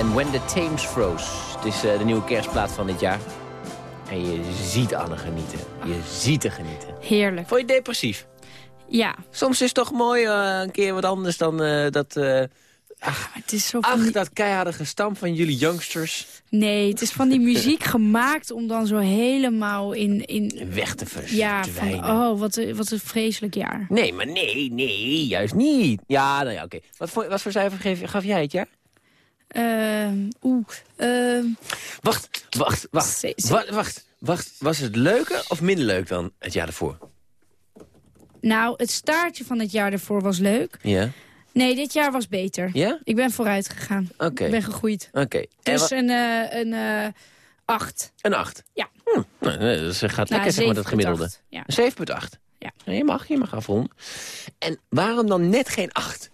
[SPEAKER 3] En When the Thames Froze. Het is eh, de nieuwe kerstplaat van dit jaar. En je ziet Anne genieten. Je ziet er genieten.
[SPEAKER 11] Heerlijk.
[SPEAKER 3] Vond je depressief?
[SPEAKER 11] Ja.
[SPEAKER 3] Soms is het toch mooi eh, een keer wat anders dan eh, dat... eh, ach,
[SPEAKER 11] Het is zo van
[SPEAKER 3] ach,
[SPEAKER 11] die-
[SPEAKER 3] dat keiharde gestamp van jullie youngsters
[SPEAKER 11] Nee, het is van die muziek gemaakt om dan zo helemaal in... in
[SPEAKER 3] weg te vers-
[SPEAKER 11] ja, van,
[SPEAKER 3] verdwijnen.
[SPEAKER 11] oh, wat, een- wat een vreselijk jaar.
[SPEAKER 3] Nee, maar nee, nee, juist niet. Ja, nou ja, oké. Wat, voor- wat voor cijfer gaf jij het, ja?
[SPEAKER 11] Ehm, Oeh, ehm,
[SPEAKER 3] Wacht, wacht, wacht. Wacht, wacht, wacht. Was het leuker of minder leuk dan het jaar ervoor?
[SPEAKER 11] nou, het staartje van het jaar ervoor was leuk.
[SPEAKER 3] Ja?
[SPEAKER 11] Nee, dit jaar was beter.
[SPEAKER 3] Ja?
[SPEAKER 11] Ik ben vooruit gegaan.
[SPEAKER 3] Oké.
[SPEAKER 11] Ik ben gegroeid.
[SPEAKER 3] Oké.
[SPEAKER 11] Dus een, eh, een eh, acht.
[SPEAKER 3] Een 8?
[SPEAKER 11] Ja.
[SPEAKER 3] Hm, nou, nee, het gaat
[SPEAKER 11] Nou,
[SPEAKER 3] lekker, zeg maar, dat
[SPEAKER 11] 7,8.
[SPEAKER 3] gemiddelde.
[SPEAKER 11] Ja.
[SPEAKER 3] Een 7,8?
[SPEAKER 11] Ja.
[SPEAKER 3] Ja, je mag, je mag afronden. En waarom dan net geen 8?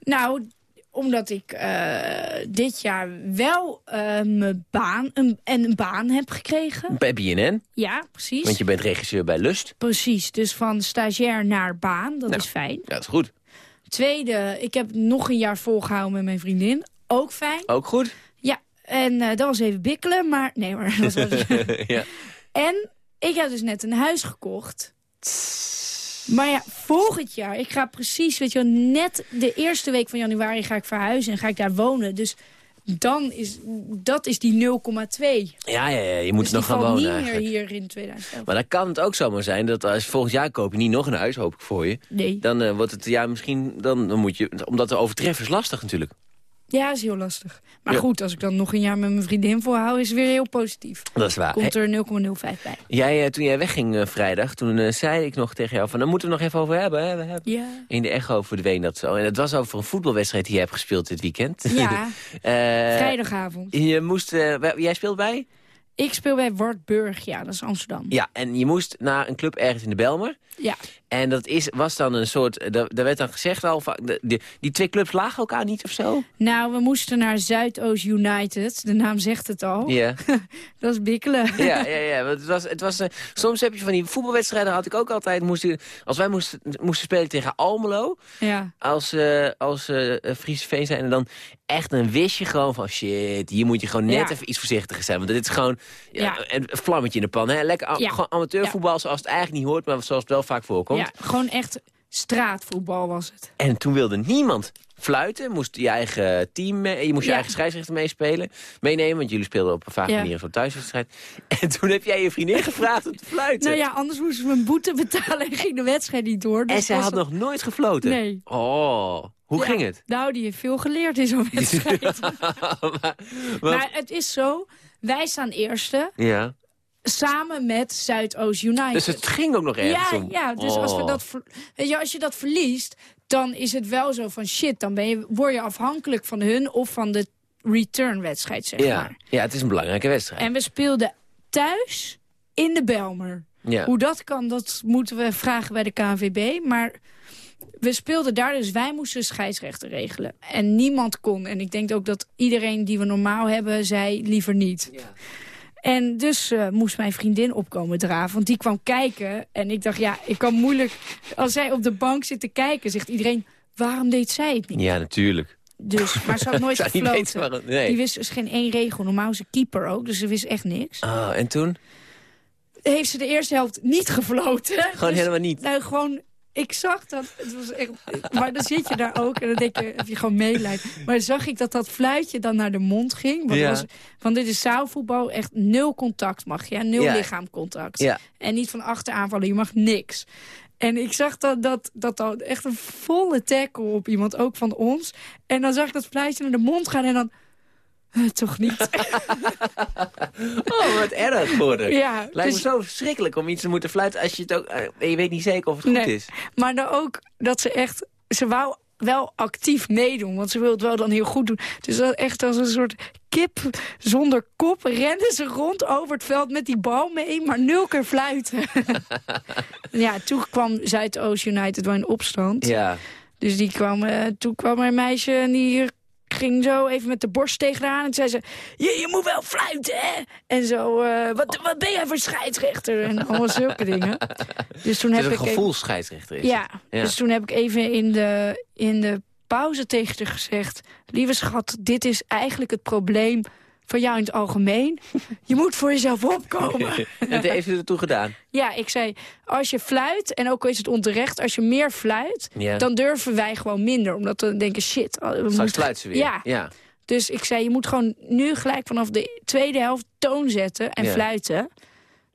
[SPEAKER 11] Nou, omdat ik eh, dit jaar wel eh, mijn baan een, en een baan heb gekregen.
[SPEAKER 3] Bij BNN,
[SPEAKER 11] Ja, precies.
[SPEAKER 3] want je bent regisseur bij Lust.
[SPEAKER 11] Precies, dus van stagiair naar baan, dat
[SPEAKER 3] Nou.
[SPEAKER 11] is fijn.
[SPEAKER 3] Ja, dat is goed.
[SPEAKER 11] Tweede, ik heb nog een jaar volgehouden met mijn vriendin. Ook fijn.
[SPEAKER 3] Ook goed?
[SPEAKER 11] Ja, en eh, dat was even bikkelen, maar nee maar. Dat was,
[SPEAKER 3] ja.
[SPEAKER 11] en ik heb dus net een huis gekocht. Maar ja, volgend jaar, ik ga precies, weet je wel, net de eerste week van januari ga ik verhuizen en ga ik daar wonen. Dus dan is, dat is die 0,2.
[SPEAKER 3] Ja, ja, ja, je moet
[SPEAKER 11] Dus
[SPEAKER 3] nog gaan wonen
[SPEAKER 11] niet
[SPEAKER 3] eigenlijk.
[SPEAKER 11] meer hier in 2011.
[SPEAKER 3] Maar dan kan het ook zomaar zijn dat als volgend jaar koop je niet nog een huis, hoop ik voor je.
[SPEAKER 11] Nee.
[SPEAKER 3] Dan eh, wordt het ja misschien, dan, dan moet je, omdat de overtreffen is lastig natuurlijk.
[SPEAKER 11] Ja, is heel lastig. Maar
[SPEAKER 3] Ja.
[SPEAKER 11] goed, als ik dan nog een jaar met mijn vriendin volhoud, is het weer heel positief.
[SPEAKER 3] Dat is waar.
[SPEAKER 11] Komt er 0,05 bij.
[SPEAKER 3] jij, eh, toen jij wegging eh, vrijdag, toen eh, zei ik nog tegen jou van, daar moeten we nog even over hebben. Hè? We hebben
[SPEAKER 11] Ja.
[SPEAKER 3] in de echo verdween dat zo. En het was over een voetbalwedstrijd die je hebt gespeeld dit weekend.
[SPEAKER 11] Ja, vrijdagavond.
[SPEAKER 3] Je moest, jij speelt bij?
[SPEAKER 11] Ik speel bij Wartburg, ja, dat is Amsterdam.
[SPEAKER 3] Ja, en je moest naar een club ergens in de Belmer.
[SPEAKER 11] Ja,
[SPEAKER 3] En dat is, was dan een soort, eh, daar werd dan gezegd al, van, de, die, die twee clubs lagen elkaar niet of zo?
[SPEAKER 11] nou, we moesten naar Zuidoost United. De naam zegt het al.
[SPEAKER 3] Ja.
[SPEAKER 11] Dat is bikkelen.
[SPEAKER 3] Ja, ja, ja. Het was, het was, eh, soms heb je van die voetbalwedstrijden, had ik ook altijd. Moesten, als wij moesten, moesten spelen tegen Almelo,
[SPEAKER 11] Ja.
[SPEAKER 3] als, eh als eh Friese Veen zijn, en dan echt, dan wist je gewoon van shit, hier moet je gewoon net
[SPEAKER 11] Ja.
[SPEAKER 3] even iets voorzichtiger zijn. Want dit is gewoon ja,
[SPEAKER 11] Ja.
[SPEAKER 3] een vlammetje in de pan. Hè? Lekker gewoon amateurvoetbal zoals het eigenlijk niet hoort, maar zoals het wel vaak voorkomt.
[SPEAKER 11] Ja, gewoon echt straatvoetbal was het.
[SPEAKER 3] En toen wilde niemand fluiten. Moest je eigen team, je moest je
[SPEAKER 11] Ja.
[SPEAKER 3] eigen scheidsrechter meespelen, meenemen. Want jullie speelden op een vaak
[SPEAKER 11] Ja.
[SPEAKER 3] manier zo'n thuiswedstrijd. En toen heb jij je vriendin gevraagd om te fluiten.
[SPEAKER 11] Nou ja, anders moesten we een boete betalen en ging de wedstrijd niet door. Dus
[SPEAKER 3] en zij had nog nooit gefloten?
[SPEAKER 11] Nee.
[SPEAKER 3] Oh, hoe
[SPEAKER 11] Ja.
[SPEAKER 3] ging het?
[SPEAKER 11] Nou, die heeft veel geleerd in zo'n wedstrijd.
[SPEAKER 3] maar, maar-
[SPEAKER 11] maar het is zo, wij staan eerste
[SPEAKER 3] ja.
[SPEAKER 11] Samen met Zuidoost United.
[SPEAKER 3] Dus het ging ook nog ergens
[SPEAKER 11] Ja,
[SPEAKER 3] om.
[SPEAKER 11] ja dus als, we
[SPEAKER 3] Oh.
[SPEAKER 11] dat weet je, als je dat verliest, dan is het wel zo van shit. Dan ben je, word je afhankelijk van hun of van de return-wedstrijd, zeg
[SPEAKER 3] ja.
[SPEAKER 11] maar.
[SPEAKER 3] ja, het is een belangrijke wedstrijd.
[SPEAKER 11] En we speelden thuis in de Belmer.
[SPEAKER 3] Ja.
[SPEAKER 11] Hoe dat kan, dat moeten we vragen bij de KNVB. Maar we speelden daar, dus wij moesten de scheidsrechter regelen. En niemand kon. En ik denk ook dat iedereen die we normaal hebben, zei liever niet. En dus eh, moest mijn vriendin opkomen draven. Want die kwam kijken. En ik dacht, ja, ik kan moeilijk... Als zij op de bank zit te kijken, zegt iedereen... waarom deed zij het niet?
[SPEAKER 3] Ja, natuurlijk.
[SPEAKER 11] Dus, maar ze had nooit gefloten.
[SPEAKER 3] nee.
[SPEAKER 11] Die wist dus geen één regel. Normaal is ze keeper ook, dus ze wist echt niks.
[SPEAKER 3] Oh, en toen?
[SPEAKER 11] Heeft ze de eerste helft niet gefloten.
[SPEAKER 3] Gewoon
[SPEAKER 11] Dus,
[SPEAKER 3] helemaal niet?
[SPEAKER 11] Nou, gewoon... Ik zag dat, het was echt, maar dan zit je daar ook en dan denk je, heb je gewoon meeleid. Maar zag ik dat dat fluitje dan naar de mond ging. Want,
[SPEAKER 3] Ja.
[SPEAKER 11] was, want dit is zaalvoetbal, echt nul contact mag je, hè, nul
[SPEAKER 3] Ja.
[SPEAKER 11] lichaamcontact.
[SPEAKER 3] Ja.
[SPEAKER 11] En niet van achter aanvallen, je mag niks. En ik zag dat, dat, dat al echt een volle tackle op iemand, ook van ons. En dan zag ik dat fluitje naar de mond gaan en dan... eh, toch niet.
[SPEAKER 3] Oh, wat erg geworden.
[SPEAKER 11] Ja,
[SPEAKER 3] Lijkt
[SPEAKER 11] dus-
[SPEAKER 3] me zo verschrikkelijk om iets te moeten fluiten als je het ook... eh, je weet niet zeker of het goed is.
[SPEAKER 11] Maar dan ook dat ze echt... Ze wou wel actief meedoen, want ze wil het wel dan heel goed doen. Dus dat echt als een soort kip zonder kop renden ze rond over het veld met die bal mee, maar nul keer fluiten. ja, toen kwam Zuidoost United wel in opstand.
[SPEAKER 3] Ja.
[SPEAKER 11] Dus die kwam, eh, toen kwam er een meisje en die ging zo even met de borst tegen haar aan. En toen zei ze, je, je moet wel fluiten, hè? En zo, eh, wat, wat ben jij voor scheidsrechter? En allemaal zulke dingen. Dus toen heb
[SPEAKER 3] een
[SPEAKER 11] ik even-
[SPEAKER 3] gevoelsscheidsrechter. Is
[SPEAKER 11] ja,
[SPEAKER 3] het.
[SPEAKER 11] dus toen heb ik even in de, in de pauze tegen haar gezegd... lieve schat, dit is eigenlijk het probleem van jou in het algemeen. Je moet voor jezelf opkomen.
[SPEAKER 3] En dat heeft ze ertoe gedaan.
[SPEAKER 11] Ja, ik zei, als je fluit, en ook al is het onterecht... als je meer fluit,
[SPEAKER 3] Ja.
[SPEAKER 11] dan durven wij gewoon minder. Omdat we denken, shit. oh, We
[SPEAKER 3] Straks
[SPEAKER 11] moeten-
[SPEAKER 3] fluit ze weer.
[SPEAKER 11] Ja.
[SPEAKER 3] ja.
[SPEAKER 11] Dus ik zei, je moet gewoon nu gelijk vanaf de tweede helft toon zetten en
[SPEAKER 3] Ja.
[SPEAKER 11] fluiten.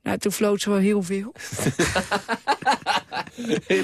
[SPEAKER 11] Nou, toen floot ze wel heel veel.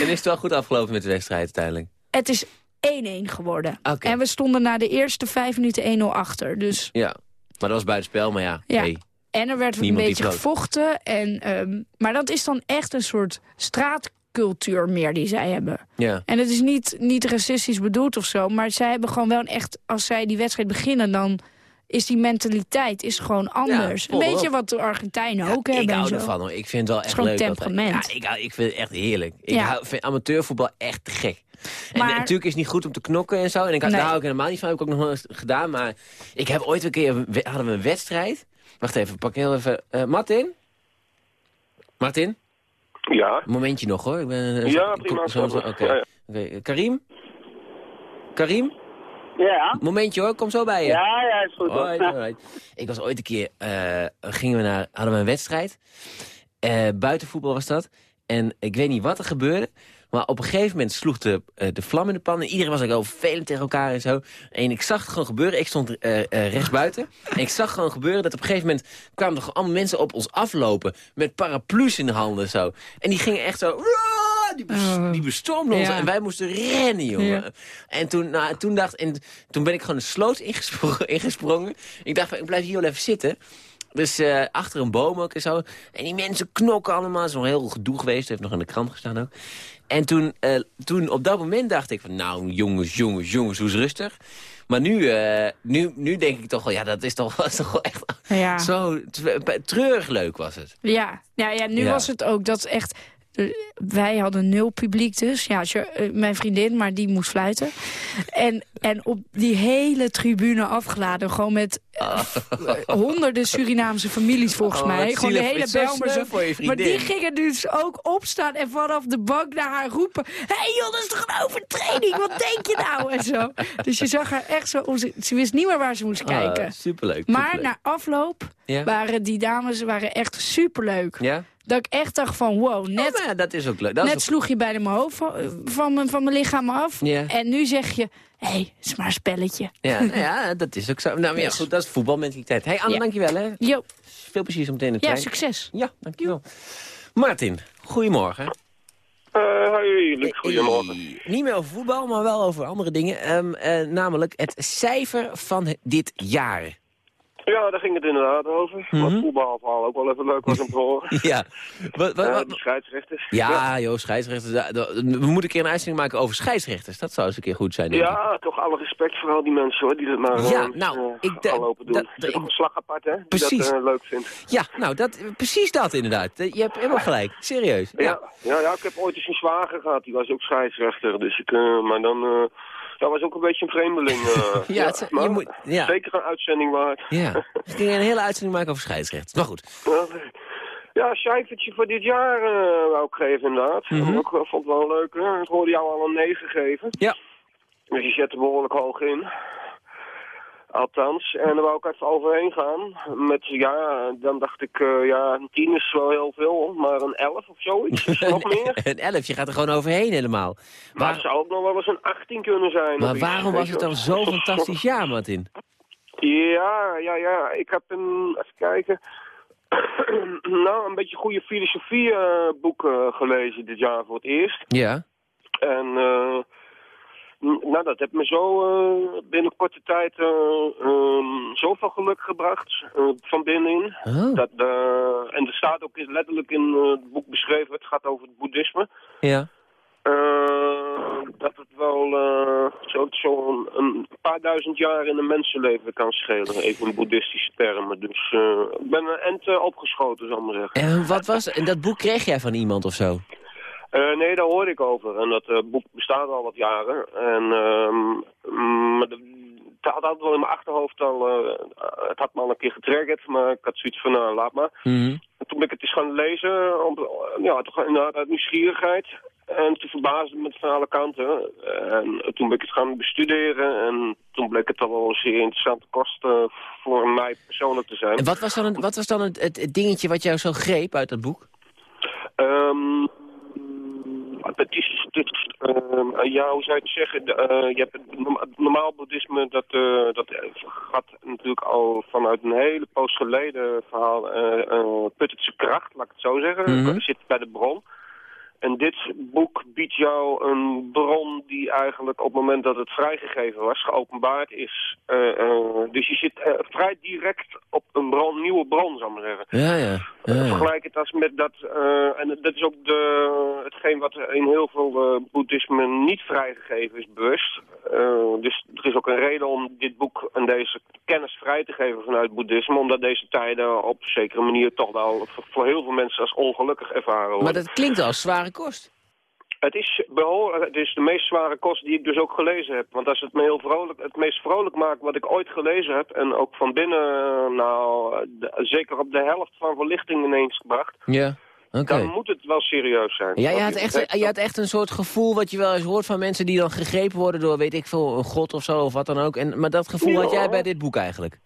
[SPEAKER 3] en is het wel goed afgelopen met de wedstrijd uiteindelijk?
[SPEAKER 11] Het is 1-1 geworden. En we stonden na de eerste vijf minuten 1-0 achter. Dus
[SPEAKER 3] Ja. Maar dat was buitenspel, maar ja.
[SPEAKER 11] Ja.
[SPEAKER 3] hey.
[SPEAKER 11] En er werd een
[SPEAKER 3] Niemand
[SPEAKER 11] beetje gevochten. En, ehm, maar dat is dan echt een soort straatcultuur meer die zij hebben.
[SPEAKER 3] Ja.
[SPEAKER 11] En het is niet, niet racistisch bedoeld of zo. Maar zij hebben gewoon wel een echt... Als zij die wedstrijd beginnen, dan is die mentaliteit is gewoon anders. een
[SPEAKER 3] volop.
[SPEAKER 11] beetje wat de Argentijnen ook
[SPEAKER 3] Ik
[SPEAKER 11] hebben. en
[SPEAKER 3] hou ervan hoor. Ik vind het wel echt
[SPEAKER 11] gewoon
[SPEAKER 3] leuk. dat-
[SPEAKER 11] temperament.
[SPEAKER 3] ja, ik, hou- ik vind het echt heerlijk. Ik
[SPEAKER 11] Ja.
[SPEAKER 3] hou, vind amateurvoetbal echt te gek. En
[SPEAKER 11] Maar-
[SPEAKER 3] natuurlijk is het niet goed om te knokken en zo. En ik,
[SPEAKER 11] Nee.
[SPEAKER 3] daar hou ik helemaal niet van. Heb ik ook nog wel eens gedaan. Maar ik heb ooit een keer... Hadden we een wedstrijd. Wacht even, pak heel even... eh, Martin? Martin?
[SPEAKER 12] Ja.
[SPEAKER 3] Een momentje nog hoor. Ik ben,
[SPEAKER 12] Ja,
[SPEAKER 3] ik-
[SPEAKER 12] prima.
[SPEAKER 3] Oké.
[SPEAKER 12] Ja, ja.
[SPEAKER 3] Oké, Karim? Karim?
[SPEAKER 13] Ja?
[SPEAKER 3] Momentje hoor, kom zo bij je.
[SPEAKER 13] Ja, ja, is goed. hoor.
[SPEAKER 3] Alright, alright. Ik was ooit een keer, eh, gingen we naar, hadden we een wedstrijd. Eh buitenvoetbal was dat. En ik weet niet wat er gebeurde. Maar op een gegeven moment sloeg de, eh, de vlam in de pan. En iedereen was ook al vervelend tegen elkaar en zo. En ik zag het gewoon gebeuren. Ik stond eh, rechts buiten. En ik zag gewoon gebeuren dat op een gegeven moment... kwamen er gewoon allemaal mensen op ons aflopen. Met paraplu's in de handen en zo. En die gingen echt zo... Die, bes- die bestormden ons.
[SPEAKER 11] Ja.
[SPEAKER 3] En wij moesten rennen, jongen.
[SPEAKER 11] Ja.
[SPEAKER 3] En toen, nou, toen, dacht, en toen ben ik gewoon een sloot ingesprongen. ingesprongen. Ik dacht, van, ik blijf hier wel even zitten. Dus achter een boom ook en zo. En die mensen knokken allemaal. Het is nog heel gedoe geweest. heeft nog in de krant gestaan ook. En toen, eh, toen op dat moment dacht ik van... Nou, jongens, jongens, jongens, hoe is rustig. Maar nu, eh, nu, nu denk ik toch wel... Ja, dat is toch, was toch wel echt...
[SPEAKER 11] Ja.
[SPEAKER 3] Zo treurig leuk was het.
[SPEAKER 11] Ja, ja, ja nu
[SPEAKER 3] Ja.
[SPEAKER 11] was het ook dat echt... eh, Wij hadden nul publiek dus. Ja, mijn vriendin, maar die moest fluiten. En, en op die hele tribune afgeladen. Gewoon met eh, honderden Surinaamse families volgens
[SPEAKER 3] Oh,
[SPEAKER 11] mij. Gewoon de hele Belmer. Maar die gingen dus ook opstaan en vanaf de bank naar haar roepen. Hé hey joh, dat is toch een overtreding? Wat denk je nou? En zo. Dus je zag haar echt zo... Ze, wist niet meer waar ze moest kijken.
[SPEAKER 3] Ah, superleuk.
[SPEAKER 11] Maar na afloop
[SPEAKER 3] Ja?
[SPEAKER 11] waren die dames waren echt superleuk.
[SPEAKER 3] Ja?
[SPEAKER 11] Dat ik echt dacht van wow, net,
[SPEAKER 3] Oh, maar ja, dat is ook leuk. Dat is
[SPEAKER 11] net
[SPEAKER 3] ook-
[SPEAKER 11] sloeg je bijna mijn hoofd van, van, mijn, van mijn lichaam af.
[SPEAKER 3] Ja.
[SPEAKER 11] En nu zeg je, hé, hey, het is maar een spelletje.
[SPEAKER 3] Ja, nou ja, dat is ook zo. Nou, maar ja, goed, dat is voetbalmentaliteit. hey, Anne,
[SPEAKER 11] Ja.
[SPEAKER 3] dankjewel, hè.
[SPEAKER 11] Jo,
[SPEAKER 3] Veel plezier zo meteen in de
[SPEAKER 11] ja,
[SPEAKER 3] trein.
[SPEAKER 11] succes.
[SPEAKER 3] Ja, dankjewel. Martin, goedemorgen.
[SPEAKER 12] Eh, hoi, goedemorgen.
[SPEAKER 3] Hey, Niet meer over voetbal, maar wel over andere dingen. Ehm, eh, namelijk het cijfer van het- dit jaar.
[SPEAKER 12] Ja, daar ging het inderdaad over.
[SPEAKER 3] Mhm.
[SPEAKER 12] Wat voetbalverhaal ook wel even leuk was om te horen.
[SPEAKER 3] Ja. Wat,
[SPEAKER 12] Ja, scheidsrechters.
[SPEAKER 3] ja, joh, scheidsrechters. We moeten een keer een uitzending maken over scheidsrechters. Dat zou eens een keer goed zijn, denk ik.
[SPEAKER 12] Ja, toch alle respect voor al die mensen hoor, die dat maar
[SPEAKER 3] Ja,
[SPEAKER 12] gewoon,
[SPEAKER 3] nou,
[SPEAKER 12] eh,
[SPEAKER 3] ik
[SPEAKER 12] gaan lopen doen.
[SPEAKER 3] dat-
[SPEAKER 12] Dat, is een slag apart, hè? Die
[SPEAKER 3] Precies.
[SPEAKER 12] dat eh, leuk vindt.
[SPEAKER 3] Ja, nou, dat, precies dat inderdaad. Je hebt helemaal gelijk. Serieus. Ja.
[SPEAKER 12] Ja, ja, ja, ik heb ooit eens een zwager gehad, die was ook scheidsrechter. Dus ik, maar dan, dat was ook een beetje een vreemdeling. eh.
[SPEAKER 3] Ja, het- je moet- ja.
[SPEAKER 12] Zeker een uitzending waard.
[SPEAKER 3] Ja. Dus ik ging een hele uitzending maken over scheidsrechters. Maar goed.
[SPEAKER 12] Ja, cijfertje voor dit jaar eh wou ik geven inderdaad.
[SPEAKER 3] Mhm.
[SPEAKER 12] Ik eh, vond het wel leuk, hè. Ik hoorde jou al een 9 geven.
[SPEAKER 3] Ja.
[SPEAKER 12] Dus je zet er behoorlijk hoog in. Althans, en daar wou ik even overheen gaan. Met, ja, dan dacht ik, eh, ja, een 10 is wel heel veel, maar een 11 of zoiets is nog meer.
[SPEAKER 3] Een elf, je gaat er gewoon overheen helemaal.
[SPEAKER 12] Maar het zou ook nog wel eens een 18 kunnen zijn.
[SPEAKER 3] Maar
[SPEAKER 12] iets,
[SPEAKER 3] waarom was het dan zo fantastisch jaar, Martin?
[SPEAKER 12] Ja, ja, ja. Ik heb een, even kijken, nou, een beetje goede filosofie eh, boeken gelezen dit jaar voor het eerst.
[SPEAKER 3] Ja.
[SPEAKER 12] En eh, nou, dat heeft me zo eh, binnen korte tijd eh, ehm, zoveel geluk gebracht eh, van binnenin.
[SPEAKER 3] Oh.
[SPEAKER 12] Dat, en er staat ook letterlijk in het boek beschreven, het gaat over het boeddhisme.
[SPEAKER 3] Ja.
[SPEAKER 12] Eh, dat het wel eh, zo, zo een, een paar duizend jaar in een mensenleven kan schelen, even in boeddhistische termen. Dus ik ben een eh, opgeschoten, zal ik maar zeggen.
[SPEAKER 3] En wat was... En dat boek kreeg jij van iemand of zo?
[SPEAKER 12] Eh, nee, daar hoorde ik over. En dat eh, boek bestaat al wat jaren. En ehm, mm, maar de- het had altijd wel in mijn achterhoofd al... eh, het had me al een keer getriggerd, maar ik had zoiets van, nou, laat maar.
[SPEAKER 3] Mhm.
[SPEAKER 12] En toen ben ik het eens gaan lezen, om, ja, toch inderdaad uit nieuwsgierigheid. En toen verbaasde me het van alle kanten. En toen ben ik het gaan bestuderen. En toen bleek het al wel een zeer interessante kost voor mij persoonlijk te zijn.
[SPEAKER 3] En wat was dan, een, wat was dan het, het, dingetje wat jou zo greep uit dat boek?
[SPEAKER 12] Ehm het is, dit, ehm, ja, hoe zou je het zeggen? Eh, je hebt het norma- normaal boeddhisme, dat, eh, dat gaat natuurlijk al vanuit een hele poos geleden verhaal, eh eh, put het zijn kracht, laat ik het zo zeggen,
[SPEAKER 3] Mhm.
[SPEAKER 12] Zit bij de bron. En dit boek biedt jou een bron die eigenlijk op het moment dat het vrijgegeven was, geopenbaard is. Eh, eh, dus je zit eh, vrij direct op een bron, nieuwe bron, zou ik maar zeggen.
[SPEAKER 3] Ja, ja. ja, ja.
[SPEAKER 12] Vergelijk het als met dat, en dat is ook de, hetgeen wat in heel veel boeddhisme niet vrijgegeven is, bewust. Dus er is ook een reden om dit boek en deze kennis vrij te geven vanuit boeddhisme, omdat deze tijden op een zekere manier toch wel voor- heel veel mensen als ongelukkig ervaren worden.
[SPEAKER 3] Maar dat klinkt als zware kost.
[SPEAKER 12] Het is, behoor, het is de meest zware kost die ik dus ook gelezen heb. Want als het me heel vrolijk, het meest vrolijk maakt wat ik ooit gelezen heb... en ook van binnen, nou, de- zeker op de helft van verlichting ineens gebracht...
[SPEAKER 3] Ja. Oké.
[SPEAKER 12] dan moet het wel serieus zijn.
[SPEAKER 3] Ja, je had, echt, je had echt een soort gevoel wat je wel eens hoort van mensen die dan gegrepen worden door, weet ik veel, een god of zo of wat dan ook. En, maar dat gevoel had jij bij dit boek eigenlijk?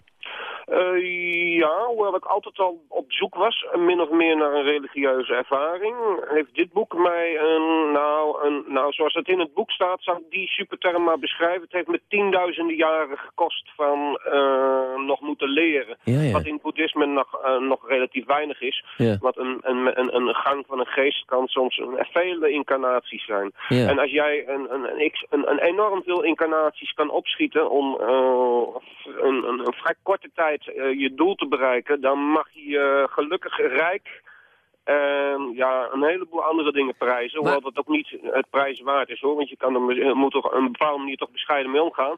[SPEAKER 12] Eh, ja, hoewel ik altijd al op zoek was, min of meer naar een religieuze ervaring, heeft dit boek mij een, nou, een, nou, zoals het in het boek staat, zou ik die superterm maar beschrijven. Het heeft me tienduizenden jaren gekost van eh, nog moeten leren.
[SPEAKER 3] Ja, ja.
[SPEAKER 12] Wat in boeddhisme nog, eh, nog relatief weinig is.
[SPEAKER 3] Ja.
[SPEAKER 12] Wat een, een, een, een gang van een geest kan soms een, vele incarnaties zijn. En als jij een, een, een, een, een enorm veel incarnaties kan opschieten om een, een, een vrij korte tijd eh, je doel te bereiken, dan mag je eh, gelukkig rijk en ja, een heleboel andere dingen prijzen.
[SPEAKER 3] Maar-
[SPEAKER 12] Hoewel dat ook niet het prijs waard is hoor, want je kan er, je moet toch op een bepaalde manier toch bescheiden mee omgaan.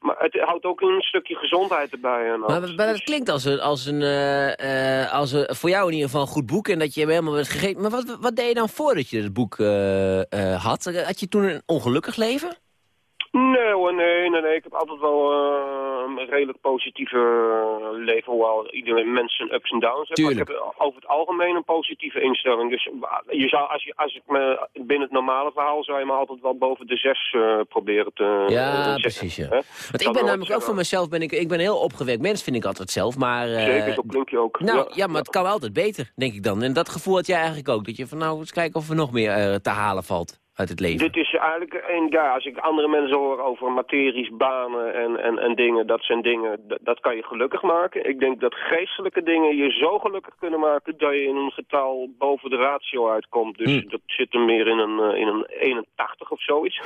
[SPEAKER 12] Maar het houdt ook een stukje gezondheid erbij. En
[SPEAKER 3] Maar, maar dat klinkt als een, als een, eh, eh, als een, voor jou in ieder geval een goed boek en dat je hem helemaal bent gegeten. Maar wat, wat deed je dan voordat je het boek eh, eh, had? Had je toen een ongelukkig leven?
[SPEAKER 12] Nee hoor, nee, nee, nee. Ik heb altijd wel eh, een redelijk positieve eh, leven, hoewel iedere mens zijn ups en downs heeft. Maar ik heb over het algemeen een positieve instelling. Dus eh, je zou, als, je, als ik me binnen het normale verhaal zou je me altijd wel boven de zes proberen te
[SPEAKER 3] Ja,
[SPEAKER 12] zetten,
[SPEAKER 3] precies, ja.
[SPEAKER 12] hè?
[SPEAKER 3] Want ik ben namelijk ook voor mezelf, ben ik, ik ben een heel opgewekt mens, vind ik altijd zelf. Maar, eh,
[SPEAKER 12] Zeker, zo klink je ook.
[SPEAKER 3] Nou, ja, maar het kan altijd beter, denk ik dan. En dat gevoel had jij eigenlijk ook. Dat je van, nou, eens kijken of er nog meer te halen valt. Uit het leven.
[SPEAKER 12] Dit is eigenlijk, een, ja, als ik andere mensen hoor over materies, banen en, en, en dingen, dat zijn dingen, dat, dat kan je gelukkig maken. Ik denk dat geestelijke dingen je zo gelukkig kunnen maken dat je in een getal boven de ratio uitkomt. Dus
[SPEAKER 3] Hm.
[SPEAKER 12] dat zit er meer in een, eh, in een 81 of zoiets.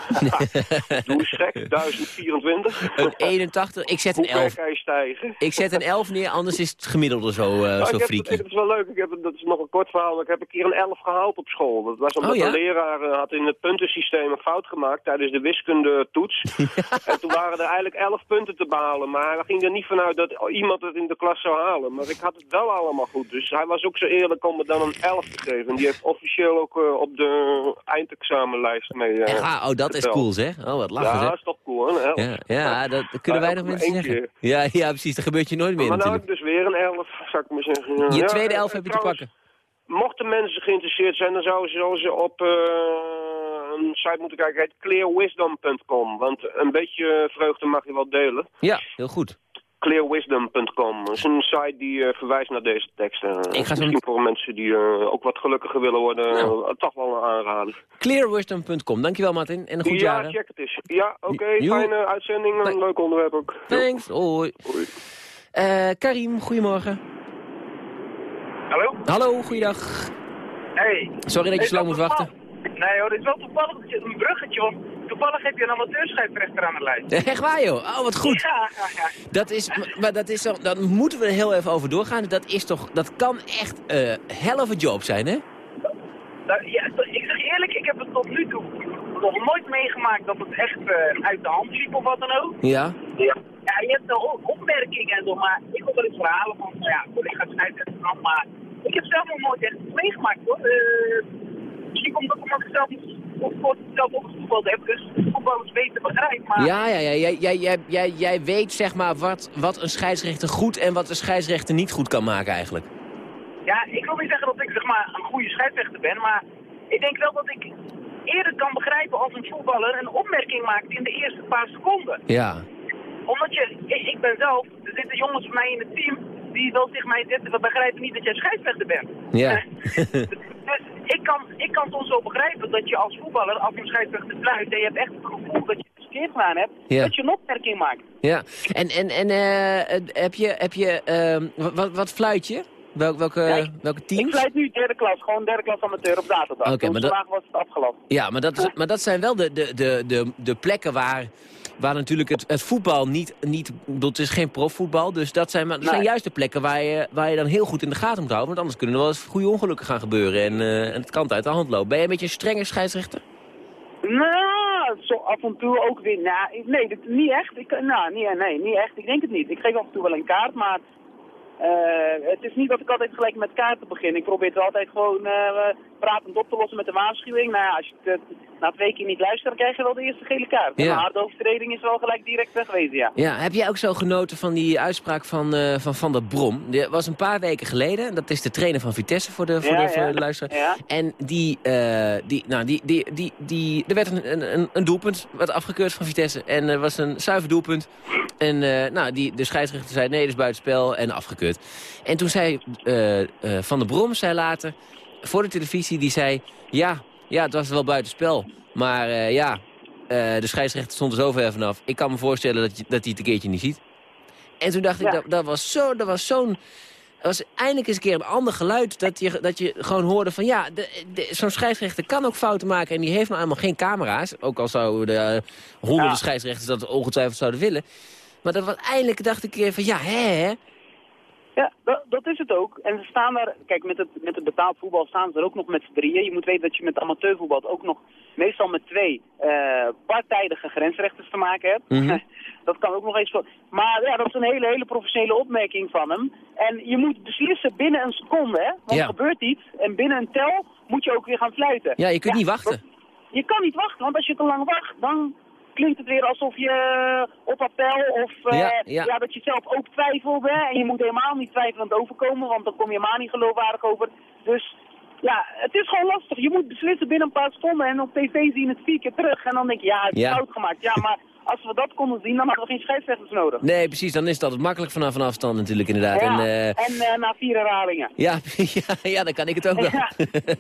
[SPEAKER 12] Doe eens gek, 1024.
[SPEAKER 3] Een 81, ik zet een
[SPEAKER 12] Hoe ver
[SPEAKER 3] 11.
[SPEAKER 12] kan je stijgen?
[SPEAKER 3] Ik zet een 11 neer, anders is het gemiddelde zo,
[SPEAKER 12] Nou,
[SPEAKER 3] zo freaky.
[SPEAKER 12] het is wel leuk. Ik heb, dat is nog een kort verhaal. Ik heb een keer een 11 gehaald op school. Dat was omdat
[SPEAKER 3] Oh, ja?
[SPEAKER 12] de leraar eh, had in het puntensysteem een fout gemaakt tijdens de wiskundetoets. en toen waren er eigenlijk 11 punten te behalen. Maar hij ging er niet vanuit dat iemand het in de klas zou halen. Maar ik had het wel allemaal goed. Dus hij was ook zo eerlijk om me dan een 11 te geven. En die heeft officieel ook eh, op de eindexamenlijst mee eh,
[SPEAKER 3] waar? Oh, dat is cool zeg. Oh, wat lachen
[SPEAKER 12] Ja, dat
[SPEAKER 3] zeg.
[SPEAKER 12] is toch cool, hè? een 11.
[SPEAKER 3] Ja, ja dat, dat kunnen wij nog mensen zeggen. Ja, ja, precies. Dat gebeurt je nooit meer
[SPEAKER 12] Maar nou heb ik dus weer een 11, zou ik maar zeggen. Ja.
[SPEAKER 3] Je
[SPEAKER 12] Ja,
[SPEAKER 3] tweede
[SPEAKER 12] eh,
[SPEAKER 3] 11 heb je te pakken.
[SPEAKER 12] Mochten mensen geïnteresseerd zijn, dan zouden ze, op eh, een site moeten kijken, het clearwisdom.com. Want een beetje vreugde mag je wel delen.
[SPEAKER 3] Ja, heel goed.
[SPEAKER 12] Clearwisdom.com. Dat is een site die eh, verwijst naar deze teksten.
[SPEAKER 3] Ik ga zo-
[SPEAKER 12] Misschien voor mensen die eh, ook wat gelukkiger willen worden, eh, toch wel een aanrader.
[SPEAKER 3] Clearwisdom.com. Dankjewel Martin. En een goed
[SPEAKER 12] ja,
[SPEAKER 3] jaar. hè.
[SPEAKER 12] check het eens. Ja, oké. Fijne uitzending. Een leuk onderwerp ook.
[SPEAKER 3] Thanks. Hoi. Eh, Karim, goedemorgen.
[SPEAKER 13] Hallo?
[SPEAKER 3] Hallo, goeiedag.
[SPEAKER 13] Hey.
[SPEAKER 3] Sorry dat je
[SPEAKER 13] Is
[SPEAKER 3] zo lang moest wachten.
[SPEAKER 13] Nee hoor, dit is wel toevallig dat je- een bruggetje, want toevallig heb je een amateurscheidsrechter aan de lijn.
[SPEAKER 3] Echt waar joh? Oh, wat goed.
[SPEAKER 13] Ja, ja, ja.
[SPEAKER 3] Dat is, maar dat is toch, daar moeten we er heel even over doorgaan. Dat is toch, dat kan echt eh hell of a job zijn, hè?
[SPEAKER 13] Nou, ja, ik zeg eerlijk, ik heb het tot nu toe nog nooit meegemaakt dat het echt eh, uit de hand liep of wat dan ook.
[SPEAKER 3] Ja.
[SPEAKER 13] Ja, ja je hebt wel opmerkingen en zo, maar ik hoor wel eens verhalen van, nou ja, het uit af, maar ik heb zelf nog nooit echt meegemaakt hoor. Eh, misschien omdat omdat ik zelf of voor zelf opgevoerd heb, dus voetballers beter begrijp, maar...
[SPEAKER 3] Ja, ja, ja. Jij, jij, jij, jij, jij weet zeg maar wat, wat een scheidsrechter goed en wat een scheidsrechter niet goed kan maken eigenlijk.
[SPEAKER 13] Ja, ik wil niet zeggen dat ik zeg maar een goede scheidsrechter ben, maar ik denk wel dat ik eerder kan begrijpen als een voetballer een opmerking maakt in de eerste paar seconden.
[SPEAKER 3] Ja.
[SPEAKER 13] Omdat je, ik, ik ben zelf, er zitten jongens van mij in het team die wel tegen mij zitten, we begrijpen niet dat jij scheidsrechter bent.
[SPEAKER 3] Ja.
[SPEAKER 13] Dus ik kan, ik kan soms wel begrijpen dat je als voetballer, als een scheidsrechter fluit en je hebt echt het gevoel dat je het verkeerd gedaan hebt,
[SPEAKER 3] Ja.
[SPEAKER 13] dat je een opmerking maakt.
[SPEAKER 3] ja. En, en, en eh, heb je, heb je ehm, wat, wat fluit je? Welk, welke, welke
[SPEAKER 13] Ik
[SPEAKER 3] teams?
[SPEAKER 13] fluit nu derde klas, gewoon derde klas amateur op zaterdag.
[SPEAKER 3] Oké, maar
[SPEAKER 13] vandaag was het afgelast.
[SPEAKER 3] Ja, maar dat, is, maar dat zijn wel de, de, de, de, de plekken waar, waar natuurlijk het, het voetbal niet... niet bedoel, het is geen profvoetbal, dus dat zijn, maar, dat zijn
[SPEAKER 13] Nee.
[SPEAKER 3] juist de plekken waar je, waar je dan heel goed in de gaten moet houden. Want anders kunnen er wel eens goede ongelukken gaan gebeuren en, eh, en het kan uit de hand lopen. Ben je een beetje een strenge scheidsrechter?
[SPEAKER 13] Nou, zo af en toe ook weer. Nou, nee, dit, niet echt. Ik, nou, nee, nee, niet echt. Ik denk het niet. Ik geef af en toe wel een kaart, maar eh, het is niet dat ik altijd gelijk met kaarten begin. Ik probeer het altijd gewoon eh, pratend op te lossen met de waarschuwing. Nou ja, als je het na twee keer niet luistert, dan krijg je wel de eerste gele kaart.
[SPEAKER 3] Ja.
[SPEAKER 13] een harde overtreding is wel gelijk direct wegwezen, ja.
[SPEAKER 3] Ja, heb jij ook zo genoten van die uitspraak van eh, Van, van der Brom? Dat was een paar weken geleden. Dat is de trainer van Vitesse voor de, voor
[SPEAKER 13] Ja,
[SPEAKER 3] de, voor
[SPEAKER 13] ja.
[SPEAKER 3] de luisteraar. En die, eh, die, nou, die, die, die, die, er werd een, een, een doelpunt wat afgekeurd van Vitesse. En er was een zuiver doelpunt. En eh, nou, die, de scheidsrechter zei nee, dat is buitenspel en afgekeurd. En toen zei Van der Brom, zei later, voor de televisie, die zei... Ja, ja het was wel buitenspel. Maar eh, ja, eh, de scheidsrechter stond er zo ver vanaf. Ik kan me voorstellen dat, je, dat hij het een keertje niet ziet. En toen dacht ik, dat, dat was zo, dat was zo'n... Dat was eindelijk eens een keer een ander geluid. Dat je, dat je gewoon hoorde van ja, zo'n scheidsrechter kan ook fouten maken. En die heeft nou helemaal geen camera's. Ook al zouden de eh, honderden
[SPEAKER 13] Ja.
[SPEAKER 3] scheidsrechters dat ongetwijfeld zouden willen. Maar dat was eindelijk dacht ik van ja, hè, hè.
[SPEAKER 13] Ja, dat, dat is het ook. En ze staan daar, kijk, met het, met het betaald voetbal staan ze er ook nog met z'n drieën. Je moet weten dat je met amateurvoetbal ook nog meestal met twee eh partijdige grensrechters te maken hebt.
[SPEAKER 3] Mhm.
[SPEAKER 13] dat kan ook nog eens voor. Maar ja, dat is een hele, hele professionele opmerking van hem. En je moet beslissen binnen een seconde, hè. Want
[SPEAKER 3] Ja.
[SPEAKER 13] er gebeurt iets. En binnen een tel moet je ook weer gaan fluiten.
[SPEAKER 3] Ja, je kunt niet wachten.
[SPEAKER 13] dat- je kan niet wachten, want als je te lang wacht, dan klinkt het weer alsof je eh, op appel of eh,
[SPEAKER 3] Ja, ja.
[SPEAKER 13] dat je zelf ook twijfelt. Hè? En je moet helemaal niet twijfelend overkomen, want dan kom je helemaal niet geloofwaardig over. Dus ja, het is gewoon lastig. Je moet beslissen binnen een paar seconden en op tv zien het vier keer terug. En dan denk je, ja, het is
[SPEAKER 3] Ja.
[SPEAKER 13] fout gemaakt. Ja, maar als we dat konden zien, dan hadden we geen scheidsrechters nodig.
[SPEAKER 3] Nee, precies. Dan is het altijd makkelijk vanaf een afstand natuurlijk inderdaad.
[SPEAKER 13] Ja,
[SPEAKER 3] En, eh,
[SPEAKER 13] en eh, na vier herhalingen.
[SPEAKER 3] ja, ja, ja, dan kan ik het ook wel.
[SPEAKER 13] Ja,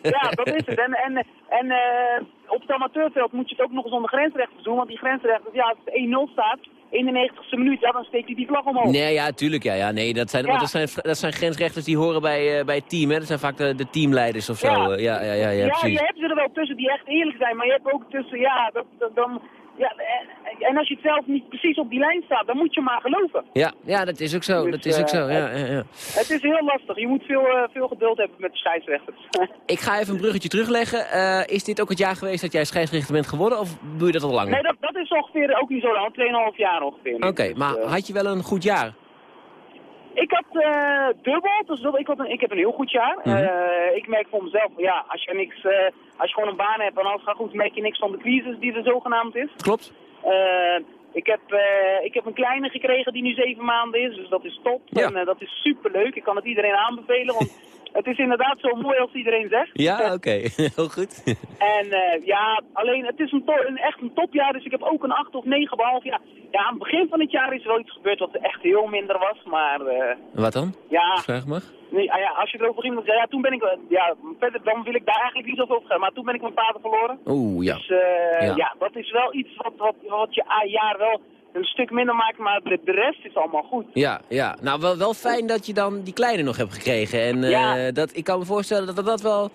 [SPEAKER 13] ja, dat is het. En, en, en eh, op het amateurveld moet je het ook nog eens onder grensrechters doen. Want die grensrechters, ja, als het 1-0 staat, in de 90ste minuut, ja, dan steekt hij die vlag omhoog.
[SPEAKER 3] Nee, ja, tuurlijk. Ja, ja, nee, dat zijn,
[SPEAKER 13] Ja.
[SPEAKER 3] want dat, zijn, dat zijn grensrechters die horen bij, bij het team. Hè. Dat zijn vaak de, de teamleiders of zo.
[SPEAKER 13] Ja.
[SPEAKER 3] Ja, ja, ja, ja,
[SPEAKER 13] je hebt ze er wel tussen die echt eerlijk zijn, maar je hebt ook tussen, ja, dat, dat- dan... Ja, en, en als je het zelf niet precies op die lijn staat, dan moet je maar geloven.
[SPEAKER 3] Ja, ja, dat is ook zo.
[SPEAKER 13] Dus,
[SPEAKER 3] dat is ook
[SPEAKER 13] eh,
[SPEAKER 3] zo. Ja, ja, ja.
[SPEAKER 13] Het is heel lastig. Je moet veel, eh, veel geduld hebben met de scheidsrechters.
[SPEAKER 3] Ik ga even een bruggetje terugleggen. Eh, is dit ook het jaar geweest dat jij scheidsrechter bent geworden of doe je dat al langer?
[SPEAKER 13] nee, dat, dat is ongeveer ook niet zo lang. 2,5 jaar ongeveer.
[SPEAKER 3] Oké,
[SPEAKER 13] Dus,
[SPEAKER 3] maar
[SPEAKER 13] eh,
[SPEAKER 3] had je wel een goed jaar?
[SPEAKER 13] Ik had eh, dubbel, dus ik, had een, ik heb een heel goed jaar.
[SPEAKER 3] Mhm.
[SPEAKER 13] Eh, ik merk voor mezelf, ja, als je, niks, eh, als je gewoon een baan hebt en alles gaat goed, merk je niks van de crisis die er zogenaamd is.
[SPEAKER 3] Klopt.
[SPEAKER 13] Ik, heb, ik heb een kleine gekregen die nu zeven maanden is, dus dat is top.
[SPEAKER 3] Ja.
[SPEAKER 13] En dat is superleuk. Ik kan het iedereen aanbevelen, want het is inderdaad zo mooi als iedereen zegt.
[SPEAKER 3] Ja, oké. Heel goed.
[SPEAKER 13] En eh, ja, alleen het is een, een echt een topjaar, dus ik heb ook een 8 of 9 behalve. Ja, ja, aan het begin van het jaar is er wel iets gebeurd wat echt heel minder was, maar eh,
[SPEAKER 3] Wat dan?
[SPEAKER 13] ja,
[SPEAKER 3] Vraag mag.
[SPEAKER 13] nee, ah ja, als je erover ging, ja, toen ben ik, eh, ja, verder dan wil ik daar eigenlijk niet zoveel over gaan, maar toen ben ik mijn vader verloren.
[SPEAKER 3] Oeh, ja.
[SPEAKER 13] Dus
[SPEAKER 3] Ja.
[SPEAKER 13] ja. dat is wel iets wat, wat, wat je a- jaar wel een stuk minder maakt, maar de, de rest is allemaal goed.
[SPEAKER 3] Ja, ja. Nou, wel, wel fijn dat je dan die kleine nog hebt gekregen. En eh,
[SPEAKER 13] Ja.
[SPEAKER 3] dat, ik kan me voorstellen dat dat wel...